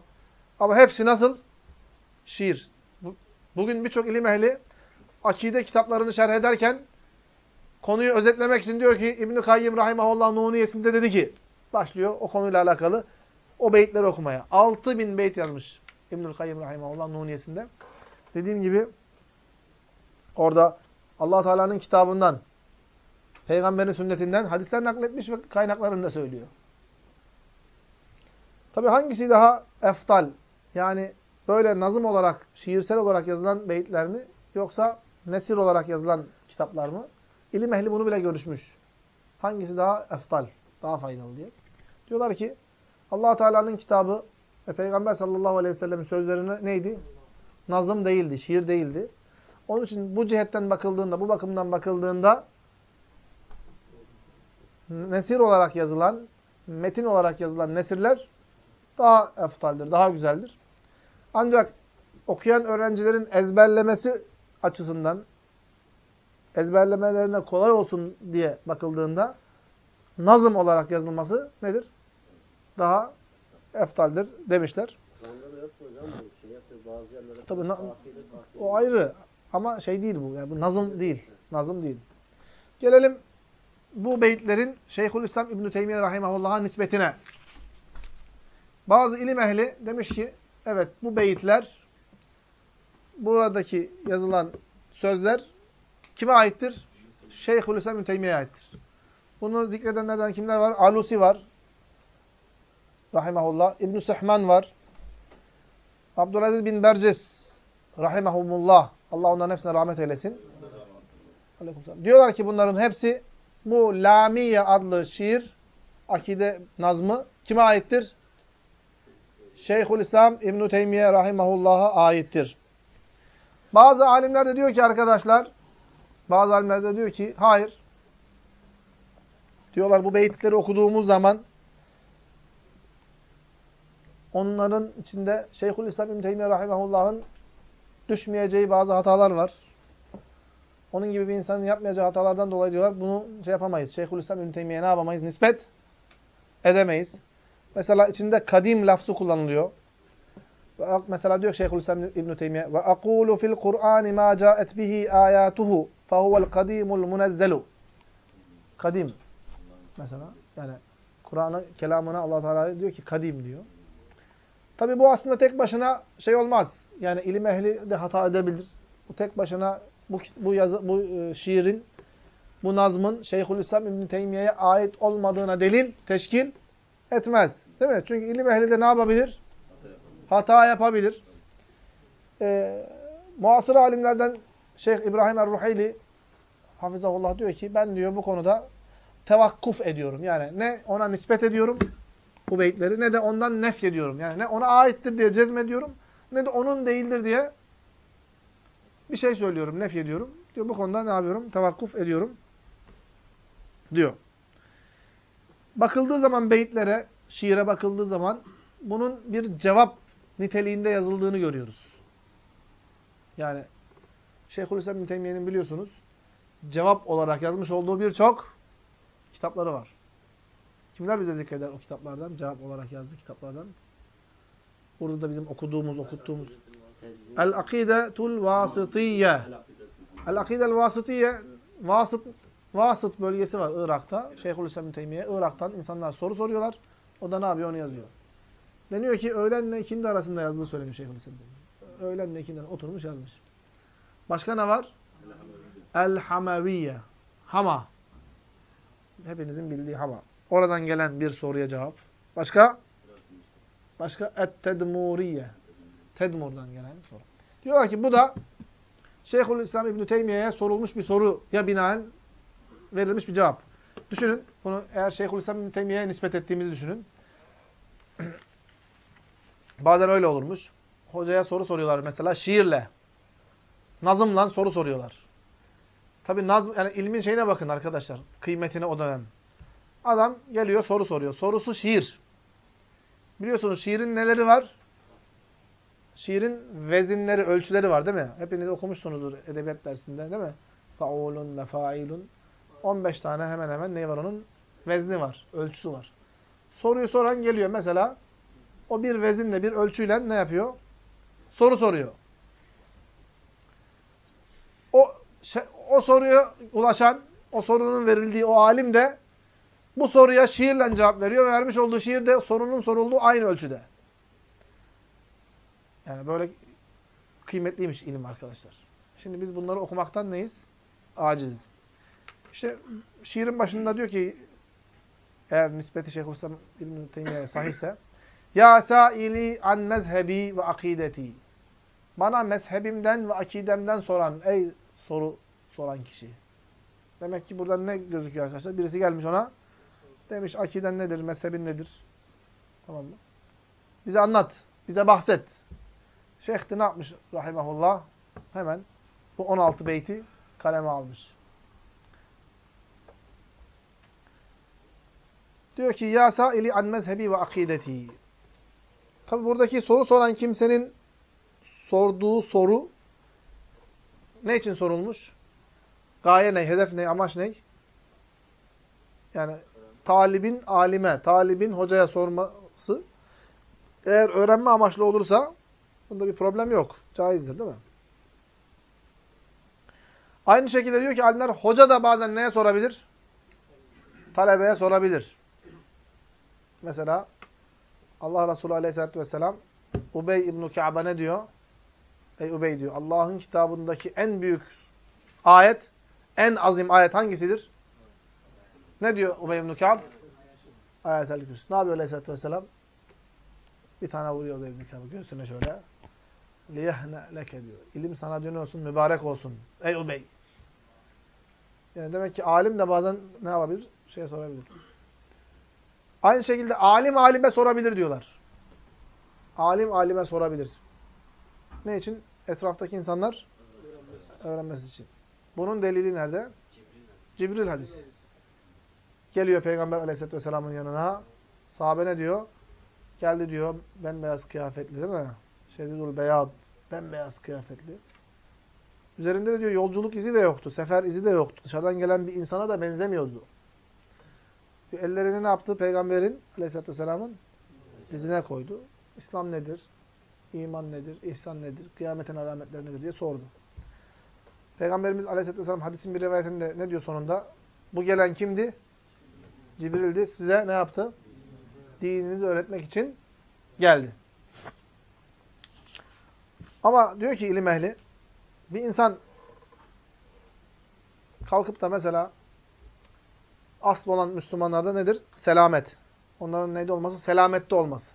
Ama hepsi nasıl? Şiir. Bugün birçok ilim ehli akide kitaplarını şerh ederken konuyu özetlemek için diyor ki İbn-i Kayyim Rahimahullah Nuniyesinde dedi ki başlıyor o konuyla alakalı o beyitleri okumaya. 6000 beyt yazmış İbnül Kayyim Rahimahullah Nuniyesinde. Dediğim gibi orada allah Teala'nın kitabından, peygamberin sünnetinden hadisler nakletmiş ve kaynaklarını da söylüyor. Tabi hangisi daha eftal? Yani böyle nazım olarak, şiirsel olarak yazılan beyitler mi? Yoksa nesir olarak yazılan kitaplar mı? İlim ehli bunu bile görüşmüş. Hangisi daha eftal, daha faydalı diye. Diyorlar ki allah Teala'nın kitabı ve Peygamber sallallahu aleyhi ve sellem'in sözlerine neydi? Nazım değildi, şiir değildi. Onun için bu cihetten bakıldığında, bu bakımdan bakıldığında nesir olarak yazılan, metin olarak yazılan nesirler daha eftaldir, daha güzeldir. Ancak okuyan öğrencilerin ezberlemesi açısından ezberlemelerine kolay olsun diye bakıldığında nazım olarak yazılması nedir? Daha eftaldir demişler. Tabii o ayrı ama şey değil bu. Yani bu nazım değil. Nazım değil. Gelelim bu beyitlerin Şeyhülislam İbn Teymiyye rahimehullah'a nispetine. Bazı ilim ehli demiş ki evet bu beyitler buradaki yazılan sözler kime aittir? Şeyhülislam İbn Teymiyye'ye aittir. Bunu zikredenlerden kimler var? Alusi var. Rahimahullah. İbn-i Sühman var. Abdülaziz bin Berces. Rahimahumullah. Allah onların hepsine rahmet eylesin. Aleykümselam. Diyorlar ki bunların hepsi bu Lamiye adlı şiir, akide nazmı kime aittir? Şeyhülislam İbn Teymiye rahimehullah'a aittir. Bazı alimler de diyor ki arkadaşlar, bazı alimler de diyor ki hayır. Diyorlar bu beyitleri okuduğumuz zaman onların içinde Şeyhülislam İbn Teymiye rahimehullah'ın düşmeyeceği bazı hatalar var. Onun gibi bir insanın yapmayacağı hatalardan dolayı diyorlar bunu şey yapamayız. Şeyhülislam İbn Teymiye ne yapamayız? Nispet edemeyiz. Mesela içinde kadim lafzı kullanılıyor. Mesela diyor Şeyhülislam İbn Teymiye ve aqulu fil Kur'an ma ca'et bihi ayatuhu fehuvel kadimul munezzelu. Kadim. Mesela yani Kur'an'ın kelamına Allah Teala diyor ki kadim diyor. Tabi bu aslında tek başına şey olmaz. Yani ilim ehli de hata edebilir. Bu tek başına bu bu yazı bu e, şiirin bu nazmın Şeyhülislam İbn Teymiyye'ye ait olmadığına delil teşkil etmez. Değil mi? Çünkü ilim ehli de ne yapabilir? Hata yapabilir. Ee, muasır alimlerden Şeyh İbrahim Er-Ruhayli Hafizahullah diyor ki ben diyor bu konuda tevakkuf ediyorum. Yani ne ona nispet ediyorum bu beyitleri ne de ondan nef ediyorum. Yani ne ona aittir diye cezmediyorum ne de onun değildir diye bir şey söylüyorum, nef ediyorum. Diyor bu konuda ne yapıyorum? Tevakkuf ediyorum. Diyor. Bakıldığı zaman beyitlere, şiire bakıldığı zaman bunun bir cevap niteliğinde yazıldığını görüyoruz. Yani Şeyhülislam bin biliyorsunuz cevap olarak yazmış olduğu birçok kitapları var. Kimler bize zikreder o kitaplardan? Cevap olarak yazdığı kitaplardan. Burada da bizim okuduğumuz, okuttuğumuz. El-Akidetul Vasıtiye. El-Akidel Vasıtiye, Vasıt, Vasıt bölgesi var Irak'ta. Şeyhülislam bin. Irak'tan insanlar soru soruyorlar. O da ne yapıyor? Onu yazıyor. Deniyor ki öğlenle ikindi arasında yazdığı söyleniyor Şeyhülislam. Öğlenle ikindi oturmuş yazmış. Başka ne var? El-Hamaviye. Hama. Hepinizin bildiği Hama. Oradan gelen bir soruya cevap. Başka? Başka Et-Tedmuriye. Tedmur'dan gelen soru. Diyorlar ki bu da Şeyhülislam İbn Teymiye'ye sorulmuş bir soruya binaen verilmiş bir cevap. Düşünün. Bunu eğer Şeyhülislam İbn Teymiye'ye nispet ettiğimizi düşünün. Bazen öyle olurmuş. Hocaya soru soruyorlar mesela şiirle. Nazımla soru soruyorlar. Tabi nazm yani ilmin şeyine bakın arkadaşlar. Kıymetine o dönem. Adam geliyor soru soruyor. Sorusu şiir. Biliyorsunuz şiirin neleri var? Şiirin vezinleri, ölçüleri var değil mi? Hepiniz okumuşsunuzdur edebiyat dersinde değil mi? Faulun ve failun. 15 tane hemen hemen ne var onun? Vezni var, ölçüsü var. Soruyu soran geliyor mesela. O bir vezinle, bir ölçüyle ne yapıyor? Soru soruyor. O şey, o soruya ulaşan, o sorunun verildiği o alim de bu soruya şiirle cevap veriyor ve vermiş olduğu şiir de sorunun sorulduğu aynı ölçüde. Yani böyle kıymetliymiş ilim arkadaşlar. Şimdi biz bunları okumaktan neyiz? Aciziz. İşte şiirin başında diyor ki eğer nispeti Şeyhülislam İbn-i Teymiye'ye sahihse Ya saili an mezhebi ve akideti Bana mezhebimden ve akidemden soran, ey soru soran kişi. Demek ki buradan ne gözüküyor arkadaşlar? Birisi gelmiş ona demiş akiden nedir, mezhebin nedir? Tamam mı? Bize anlat, bize bahset. Şeyh de ne yapmış rahimahullah? Hemen bu 16 beyti kaleme almış. Diyor ki ya saili an mezhebi ve akideti. Tabi buradaki soru soran kimsenin sorduğu soru ne için sorulmuş? Gaye ne, hedef ne, amaç ne? Yani talibin alime, talibin hocaya sorması eğer öğrenme amaçlı olursa bunda bir problem yok. Caizdir değil mi? Aynı şekilde diyor ki alimler hoca da bazen neye sorabilir? Talebeye sorabilir. Mesela Allah Resulü Aleyhisselatü Vesselam Ubey İbn-i Ka'ba ne diyor? Ey Ubey diyor. Allah'ın kitabındaki en büyük ayet, en azim ayet hangisidir? Ne diyor Ubey ibn Ka'b? Ayet-el Kürsü. Ne yapıyor Aleyhisselatü Vesselam? Bir tane vuruyor Ubey ibn Ka'b'ı göğsüne şöyle. Liyehne leke diyor. İlim sana dönüyorsun, mübarek olsun. Ey Ubey. Yani demek ki alim de bazen ne yapabilir? Şey sorabilir. Aynı şekilde alim alime sorabilir diyorlar. Alim alime sorabilir. Ne için? Etraftaki insanlar öğrenmesi için. Bunun delili nerede? Cibril hadisi. Geliyor Peygamber aleyhisselatü vesselamın yanına. Sahabe ne diyor? Geldi diyor, bembeyaz kıyafetli değil mi? Şedidul beyad, bembeyaz kıyafetli. Üzerinde de diyor yolculuk izi de yoktu, sefer izi de yoktu. Dışarıdan gelen bir insana da benzemiyordu. Ellerini ne yaptı? Peygamberin aleyhisselatü vesselamın dizine koydu. İslam nedir? İman nedir? İhsan nedir? Kıyametin alametleri nedir diye sordu. Peygamberimiz aleyhisselatü vesselam hadisin bir rivayetinde ne diyor sonunda? Bu gelen kimdi? Cibril'di. Size ne yaptı? Dininizi öğretmek için geldi. Ama diyor ki ilim ehli, bir insan kalkıp da mesela asıl olan Müslümanlarda nedir? Selamet. Onların neyde olması? Selamette olması.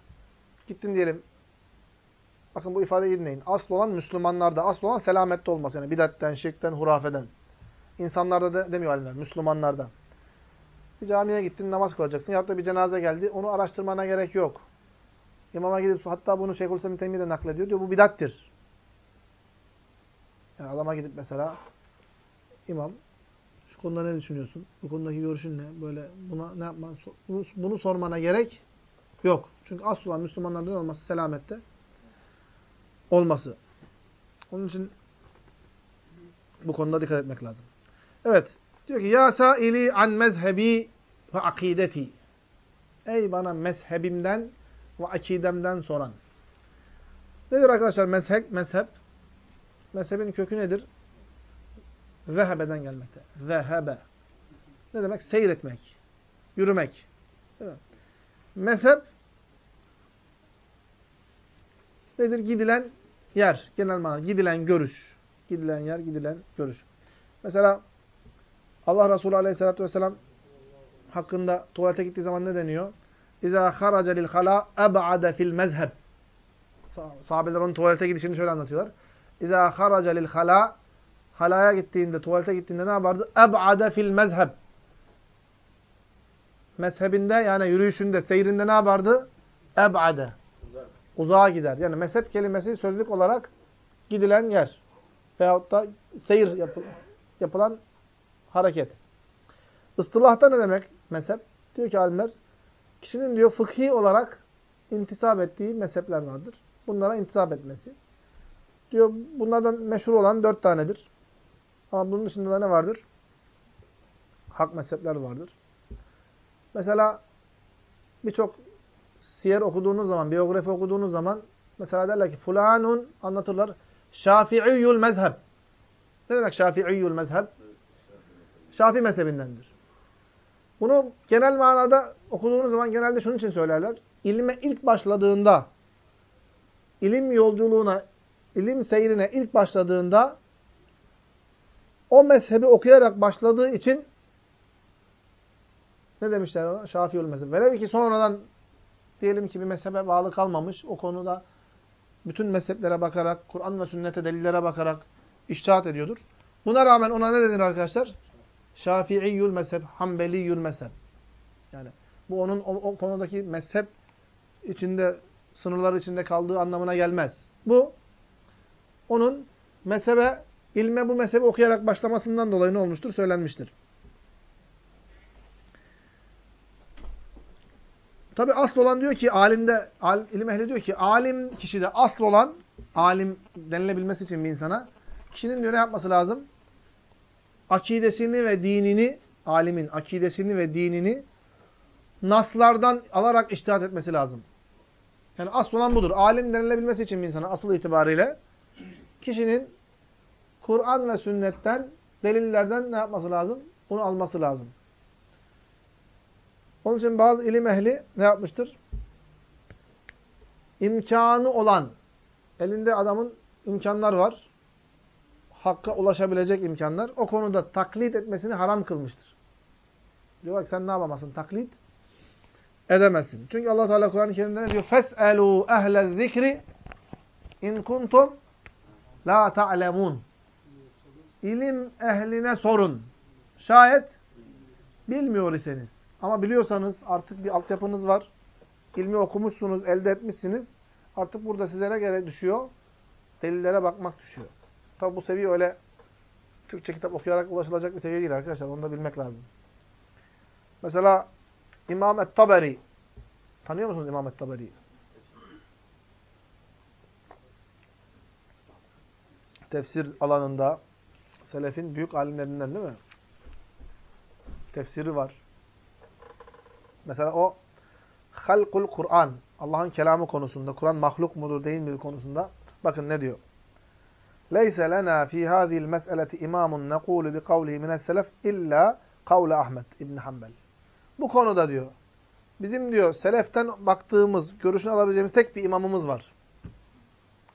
Gittin diyelim. Bakın bu ifadeyi dinleyin. Asıl olan Müslümanlarda, asıl olan selamette olması. Yani bidatten, şirkten, hurafeden. İnsanlarda da demiyor alimler, Müslümanlarda. Bir camiye gittin, namaz kılacaksın. Ya da bir cenaze geldi, onu araştırmana gerek yok. İmama gidip, hatta bunu Şeyhülislam Teymi de naklediyor. Diyor bu bidattir. Yani adama gidip mesela, imam, konuda ne düşünüyorsun? Bu konudaki görüşün ne? Böyle buna ne yapman, bunu, sormana gerek yok. Çünkü asıl olan Müslümanlardan olması selamette olması. Onun için bu konuda dikkat etmek lazım. Evet. Diyor ki ya saili an mezhebi ve akideti. Ey bana mezhebimden ve akidemden soran. Nedir arkadaşlar mezhep? Mezhep. Mezhebin kökü nedir? Zehebeden gelmekte. Zehebe. Ne demek? Seyretmek. Yürümek. Değil? Mezhep nedir? Gidilen yer. Genel manada. Gidilen görüş. Gidilen yer, gidilen görüş. Mesela Allah Resulü Aleyhisselatü vesselam hakkında tuvalete gittiği zaman ne deniyor? İzâ kharaca lil halâ eb'ade fil mezheb. Sahabeler onun tuvalete gidişini şöyle anlatıyorlar. İzâ kharaca lil halâ halaya gittiğinde, tuvalete gittiğinde ne yapardı? Eb'ade fil mezheb. Mezhebinde yani yürüyüşünde, seyrinde ne yapardı? Eb'ade. Uzağa gider. Yani mezhep kelimesi sözlük olarak gidilen yer. Veyahut da seyir yapı, yapılan hareket. Istılahta ne demek mezhep? Diyor ki alimler, kişinin diyor fıkhi olarak intisap ettiği mezhepler vardır. Bunlara intisap etmesi. Diyor bunlardan meşhur olan dört tanedir. Ama bunun dışında da ne vardır? Hak mezhepler vardır. Mesela birçok siyer okuduğunuz zaman, biyografi okuduğunuz zaman mesela derler ki fulanun anlatırlar. Şafi'iyyul mezheb. Ne demek Şafi'iyyul mezheb? Şafii mezhebindendir. Bunu genel manada okuduğunuz zaman genelde şunun için söylerler. İlme ilk başladığında, ilim yolculuğuna, ilim seyrine ilk başladığında o mezhebi okuyarak başladığı için ne demişler ona? Şafiiül mezheb. Velev ki sonradan diyelim ki bir mezhebe bağlı kalmamış, o konuda bütün mezheplere bakarak, Kur'an ve sünnete delillere bakarak iştihat ediyordur. Buna rağmen ona ne denir arkadaşlar? Şafiiyyül mezheb, Hanbeliyyül mezheb. Yani bu onun o, o konudaki mezhep içinde, sınırlar içinde kaldığı anlamına gelmez. Bu onun mezhebe, ilme bu mezhebi okuyarak başlamasından dolayı ne olmuştur? Söylenmiştir. Tabi asıl olan diyor ki alimde, al, ilim ehli diyor ki alim kişide asıl olan alim denilebilmesi için bir insana kişinin diyor ne yapması lazım? Akidesini ve dinini alimin akidesini ve dinini naslardan alarak iştihat etmesi lazım. Yani asıl olan budur. Alim denilebilmesi için bir insana asıl itibariyle kişinin Kur'an ve sünnetten delillerden ne yapması lazım? Bunu alması lazım. Onun için bazı ilim ehli ne yapmıştır? İmkanı olan, elinde adamın imkanlar var. Hakka ulaşabilecek imkanlar. O konuda taklit etmesini haram kılmıştır. Diyor ki sen ne yapamazsın? Taklit edemezsin. Çünkü Allah Teala Kur'an-ı Kerim'de ne diyor? Fes'elu ehle zikri in kuntum la ta'lemun. İlim ehline sorun. Şayet bilmiyor iseniz. Ama biliyorsanız artık bir altyapınız var. İlmi okumuşsunuz, elde etmişsiniz. Artık burada size ne gerek düşüyor? Delillere bakmak düşüyor. Tabi bu seviye öyle Türkçe kitap okuyarak ulaşılacak bir seviye değil arkadaşlar. Onu da bilmek lazım. Mesela İmam et-Taberi. Tanıyor musunuz İmam et-Taberi'yi? Tefsir alanında selefin büyük alimlerinden değil mi? Tefsiri var. Mesela o halkul Kur'an, Allah'ın kelamı konusunda, Kur'an mahluk mudur değil midir konusunda bakın ne diyor. Leyse lena fi hadhihi'l mes'eleti imamun naqulu bi kavlihi mine's selef illa kavle Ahmed İbn Hanbel. Bu konuda diyor. Bizim diyor seleften baktığımız, görüşünü alabileceğimiz tek bir imamımız var.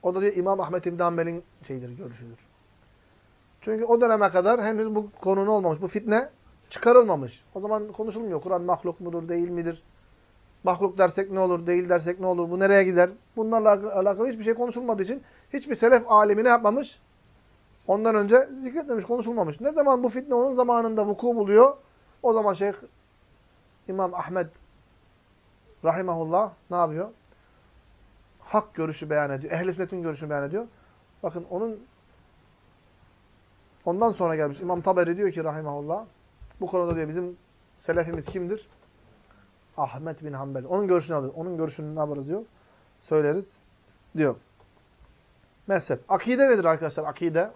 O da diyor İmam Ahmed İbn Hanbel'in şeyidir, görüşüdür. Çünkü o döneme kadar henüz bu konu olmamış, bu fitne çıkarılmamış. O zaman konuşulmuyor. Kur'an mahluk mudur, değil midir? Mahluk dersek ne olur, değil dersek ne olur, bu nereye gider? Bunlarla alakalı hiçbir şey konuşulmadığı için hiçbir selef alimi ne yapmamış? Ondan önce zikretmemiş, konuşulmamış. Ne zaman bu fitne onun zamanında vuku buluyor, o zaman Şeyh İmam Ahmed rahimahullah ne yapıyor? Hak görüşü beyan ediyor. Ehl-i sünnetin görüşünü beyan ediyor. Bakın onun ondan sonra gelmiş. İmam Taberi diyor ki rahimahullah bu konuda diyor bizim selefimiz kimdir? Ahmet bin Hanbel. Onun görüşünü alıyor. Onun görüşünü ne yaparız diyor? Söyleriz diyor. Mezhep. Akide nedir arkadaşlar? Akide.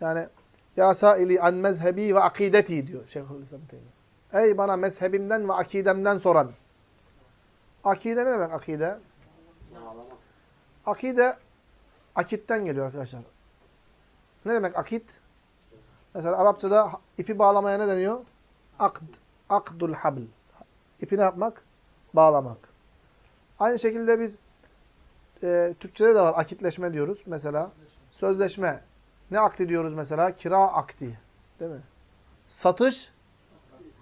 Yani ya saili an mezhebi ve akideti diyor Şeyhülislam Teymi. Ey bana mezhebimden ve akidemden soran. Akide ne demek akide? Akide akitten geliyor arkadaşlar. Ne demek akit? Mesela Arapçada ipi bağlamaya ne deniyor? Akd. Akdul habl. İpi ne yapmak? Bağlamak. Aynı şekilde biz e, Türkçede de var akitleşme diyoruz. Mesela sözleşme. Ne akdi diyoruz mesela? Kira akdi. Değil mi? Satış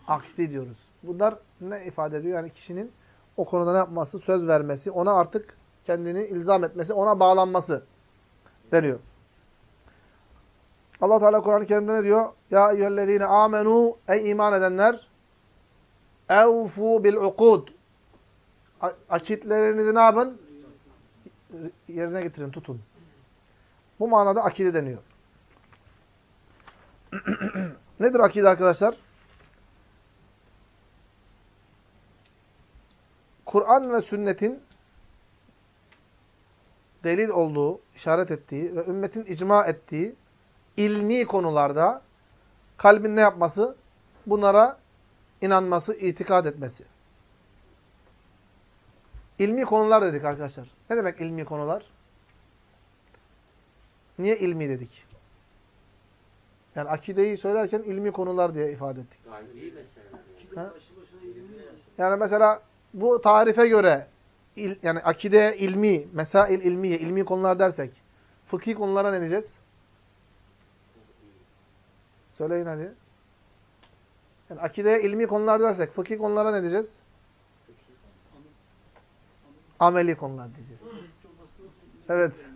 akdi diyoruz. Bunlar ne ifade ediyor? Yani kişinin o konuda ne yapması? Söz vermesi, ona artık kendini ilzam etmesi, ona bağlanması deniyor. Allah Teala Kur'an-ı Kerim'de ne diyor? Ya eyyühellezine amenu ey iman edenler evfu bil ukud akitlerinizi ne yapın? Yerine getirin, tutun. Bu manada akide deniyor. Nedir akide arkadaşlar? Kur'an ve sünnetin delil olduğu, işaret ettiği ve ümmetin icma ettiği ilmi konularda kalbin ne yapması? Bunlara inanması, itikad etmesi. İlmi konular dedik arkadaşlar. Ne demek ilmi konular? Niye ilmi dedik? Yani akideyi söylerken ilmi konular diye ifade ettik. Ha? Yani mesela bu tarife göre il, yani akide ilmi, mesail ilmiye, ilmi konular dersek fıkhi konulara ne diyeceğiz? Söyleyin hadi. Yani akideye ilmi konular dersek fıkhi konulara ne diyeceğiz? Ameli konular diyeceğiz. Evet.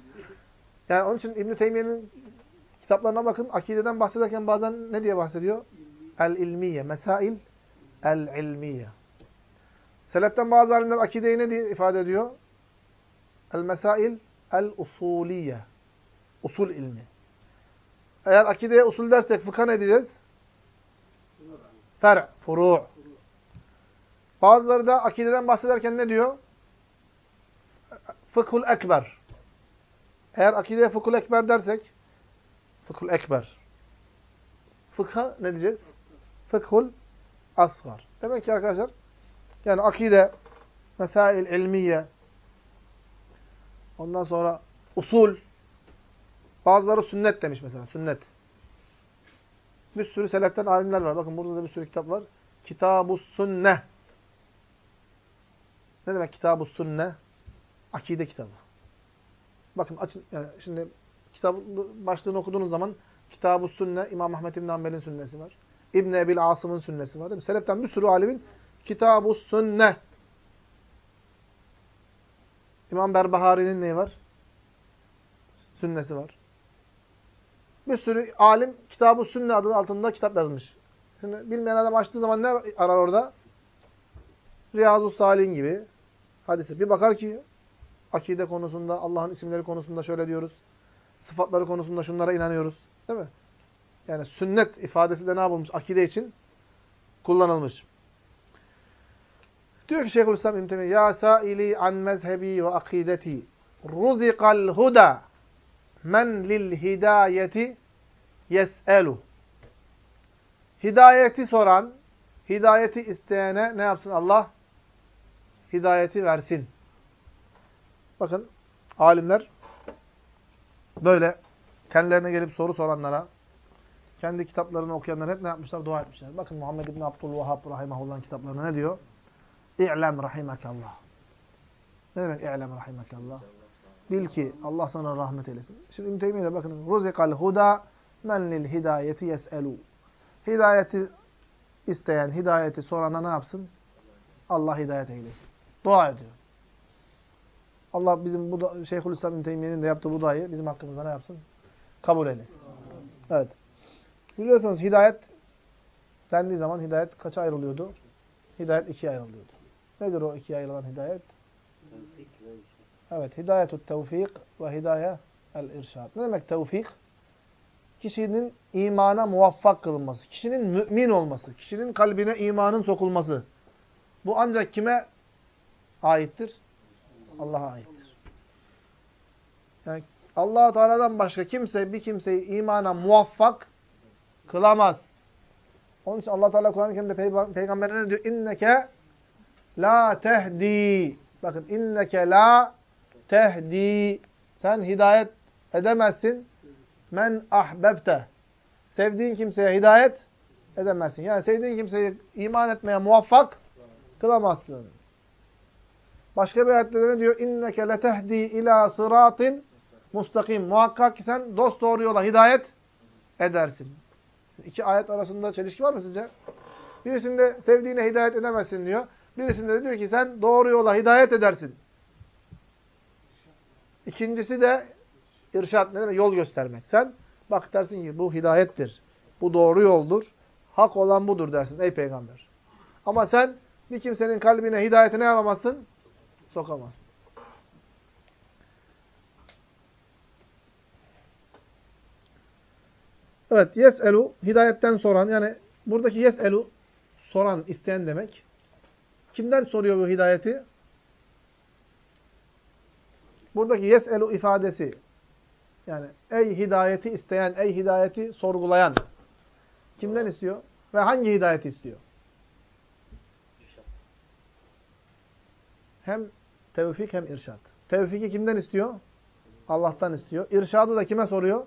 Yani onun için İbn-i Teymiye'nin kitaplarına bakın. Akideden bahsederken bazen ne diye bahsediyor? El-ilmiye. Mesail el-ilmiye. Seleften bazı alimler akideyi ne diye ifade ediyor? El-mesail el-usuliye. Usul ilmi. Eğer akideye usul dersek fıkha ne diyeceğiz? Fer, furu'. Bazıları da akideden bahsederken ne diyor? Fıkhul ekber. Eğer akideye fıkhul ekber dersek, fıkhul ekber. Fıkha ne diyeceğiz? Fıkhul asgar. Demek ki arkadaşlar, yani akide, mesail ilmiye, ondan sonra usul, bazıları sünnet demiş mesela, sünnet. Bir sürü seleften alimler var. Bakın burada da bir sürü kitap var. Kitab-ı Sünne. Ne demek Kitab-ı Sünne? Akide kitabı. Bakın açın. Yani şimdi kitap başlığını okuduğunuz zaman Kitab-ı Sünne, İmam Ahmet İbn Hanbel'in sünnesi var. İbn Ebil Asım'ın sünnesi var değil mi? Seleften bir sürü alimin Kitab-ı Sünne. İmam Berbahari'nin neyi var? Sünnesi var. Bir sürü alim Kitab-ı Sünne adı altında kitap yazmış. Şimdi bilmeyen adam açtığı zaman ne arar orada? Riyazu Salih'in gibi hadisi. Bir bakar ki akide konusunda, Allah'ın isimleri konusunda şöyle diyoruz. Sıfatları konusunda şunlara inanıyoruz. Değil mi? Yani sünnet ifadesi de ne yapılmış? Akide için kullanılmış. Diyor ki Şeyhülislam İbn Ya saili an mezhebi ve akideti ruzikal huda men lil hidayeti yes'elu. Hidayeti soran, hidayeti isteyene ne yapsın Allah? Hidayeti versin. Bakın alimler böyle kendilerine gelip soru soranlara, kendi kitaplarını okuyanlar hep ne yapmışlar? Dua etmişler. Bakın Muhammed İbni Abdülvahhab rahimahullah'ın kitaplarına ne diyor? İ'lem rahimakallah. Ne demek i'lem rahimakallah? Bil ki Allah sana rahmet eylesin. Şimdi İbn Teymiye'de bakın. Ruzikal huda men lil hidayeti yes'elu. Hidayeti isteyen, hidayeti sorana ne yapsın? Allah hidayet eylesin. Dua ediyor. Allah bizim bu da, Şeyhülislam İbn Teymiye'nin de yaptığı bu duayı bizim hakkımızda ne yapsın? kabul eylesin. Evet. Biliyorsunuz hidayet dendiği zaman hidayet kaça ayrılıyordu? Hidayet ikiye ayrılıyordu. Nedir o ikiye ayrılan hidayet? Evet, hidayetut tevfik ve hidaye el-irşad. Ne demek tevfik? Kişinin imana muvaffak kılınması, kişinin mümin olması, kişinin kalbine imanın sokulması. Bu ancak kime aittir? Allah'a aittir. Yani allah Teala'dan başka kimse bir kimseyi imana muvaffak kılamaz. Onun için allah Teala Kur'an-ı Kerim'de peyg peygamberine ne diyor? İnneke la tehdi. Bakın inneke la tehdi. Sen hidayet edemezsin. Men ahbebte. Sevdiğin kimseye hidayet edemezsin. Yani sevdiğin kimseyi iman etmeye muvaffak kılamazsın. Başka bir ayette ne diyor? İnneke letehdi ila sıratin mustakim. Muhakkak ki sen dost doğru yola hidayet edersin. İki ayet arasında çelişki var mı sizce? Birisinde sevdiğine hidayet edemezsin diyor. Birisinde de diyor ki sen doğru yola hidayet edersin. İkincisi de irşat ne demek? Yol göstermek. Sen bak dersin ki bu hidayettir. Bu doğru yoldur. Hak olan budur dersin ey peygamber. Ama sen bir kimsenin kalbine hidayetine yapamazsın? Sokamazsın. Evet, yes'elu hidayetten soran yani buradaki yes'elu soran, isteyen demek. Kimden soruyor bu hidayeti? Buradaki yes'elu ifadesi yani ey hidayeti isteyen, ey hidayeti sorgulayan kimden istiyor ve hangi hidayeti istiyor? Hem tevfik hem irşad. Tevfiki kimden istiyor? Allah'tan istiyor. İrşadı da kime soruyor?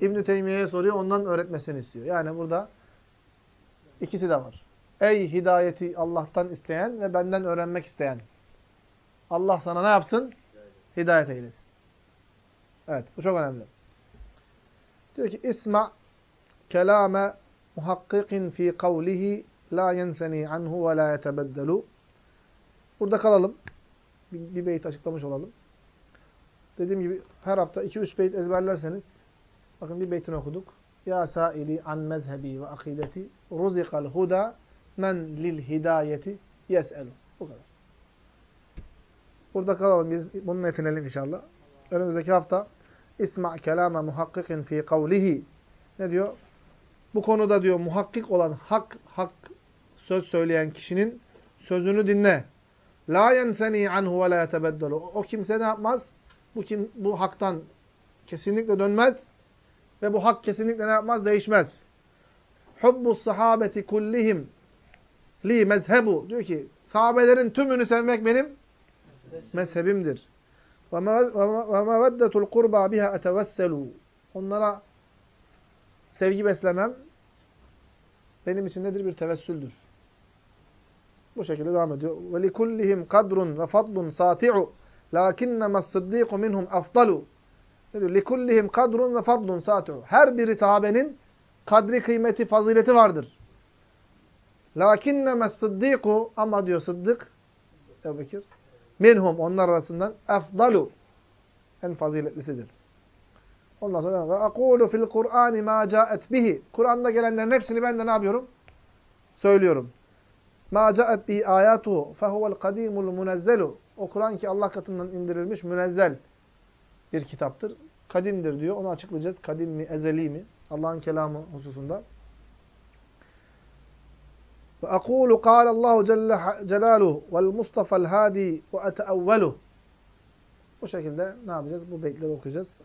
İbn-i Teymiye'ye soruyor, ondan öğretmesini istiyor. Yani burada ikisi de var. Ey hidayeti Allah'tan isteyen ve benden öğrenmek isteyen. Allah sana ne yapsın? Hidayet eylesin. Evet, bu çok önemli. Diyor ki, İsma kelame muhakkikin fi kavlihi la yenseni anhu ve la yetebeddelu. Burada kalalım. Bir, bir beyt açıklamış olalım. Dediğim gibi her hafta 2-3 beyt ezberlerseniz bakın bir beytini okuduk. Ya saili an mezhebi ve akideti ruzikal huda men lil hidayeti yes'elu. Bu kadar. Burada kalalım. Biz bununla yetinelim inşallah. Önümüzdeki hafta İsma kelame muhakkikin fi kavlihi ne diyor? Bu konuda diyor muhakkik olan hak hak söz söyleyen kişinin sözünü dinle. La yenseni anhu ve la yetebeddelu. O kimse ne yapmaz? Bu kim bu haktan kesinlikle dönmez ve bu hak kesinlikle ne yapmaz? Değişmez. Hubbu sahabeti kullihim li mezhebu. Diyor ki sahabelerin tümünü sevmek benim mezhebimdir. Ve meveddetul kurba biha etevesselu. Onlara sevgi beslemem benim için nedir? Bir tevessüldür. Bu şekilde devam ediyor. Ve likullihim kadrun ve fadlun sati'u lakinnema sıddiku minhum afdalu. Diyor? Likullihim kadrun ve fadlun sati'u. Her biri sahabenin kadri, kıymeti, fazileti vardır. Lakinnema sıddiku ama diyor Sıddık Ebu Bekir minhum onlar arasından afdalu en faziletlisidir. Ondan sonra ve aqulu fil Kur'an ma ca'et bihi. Kur'an'da gelenlerin hepsini ben de ne yapıyorum? Söylüyorum. Ma ca'et bihi ayatuhu fehuvel kadimul munezzelu. O Kur'an ki Allah katından indirilmiş münezzel bir kitaptır. Kadimdir diyor. Onu açıklayacağız. Kadim mi, ezeli mi? Allah'ın kelamı hususunda. Allahu celle celaluhu vel Mustafa'l hadi ve eteavveluh. Bu şekilde ne yapacağız? Bu beytleri okuyacağız.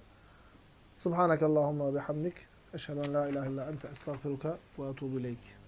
Subhanakallahumma bihamdik. Eşhedü en la ilahe illa ente estağfiruka ve etûbü ileyk.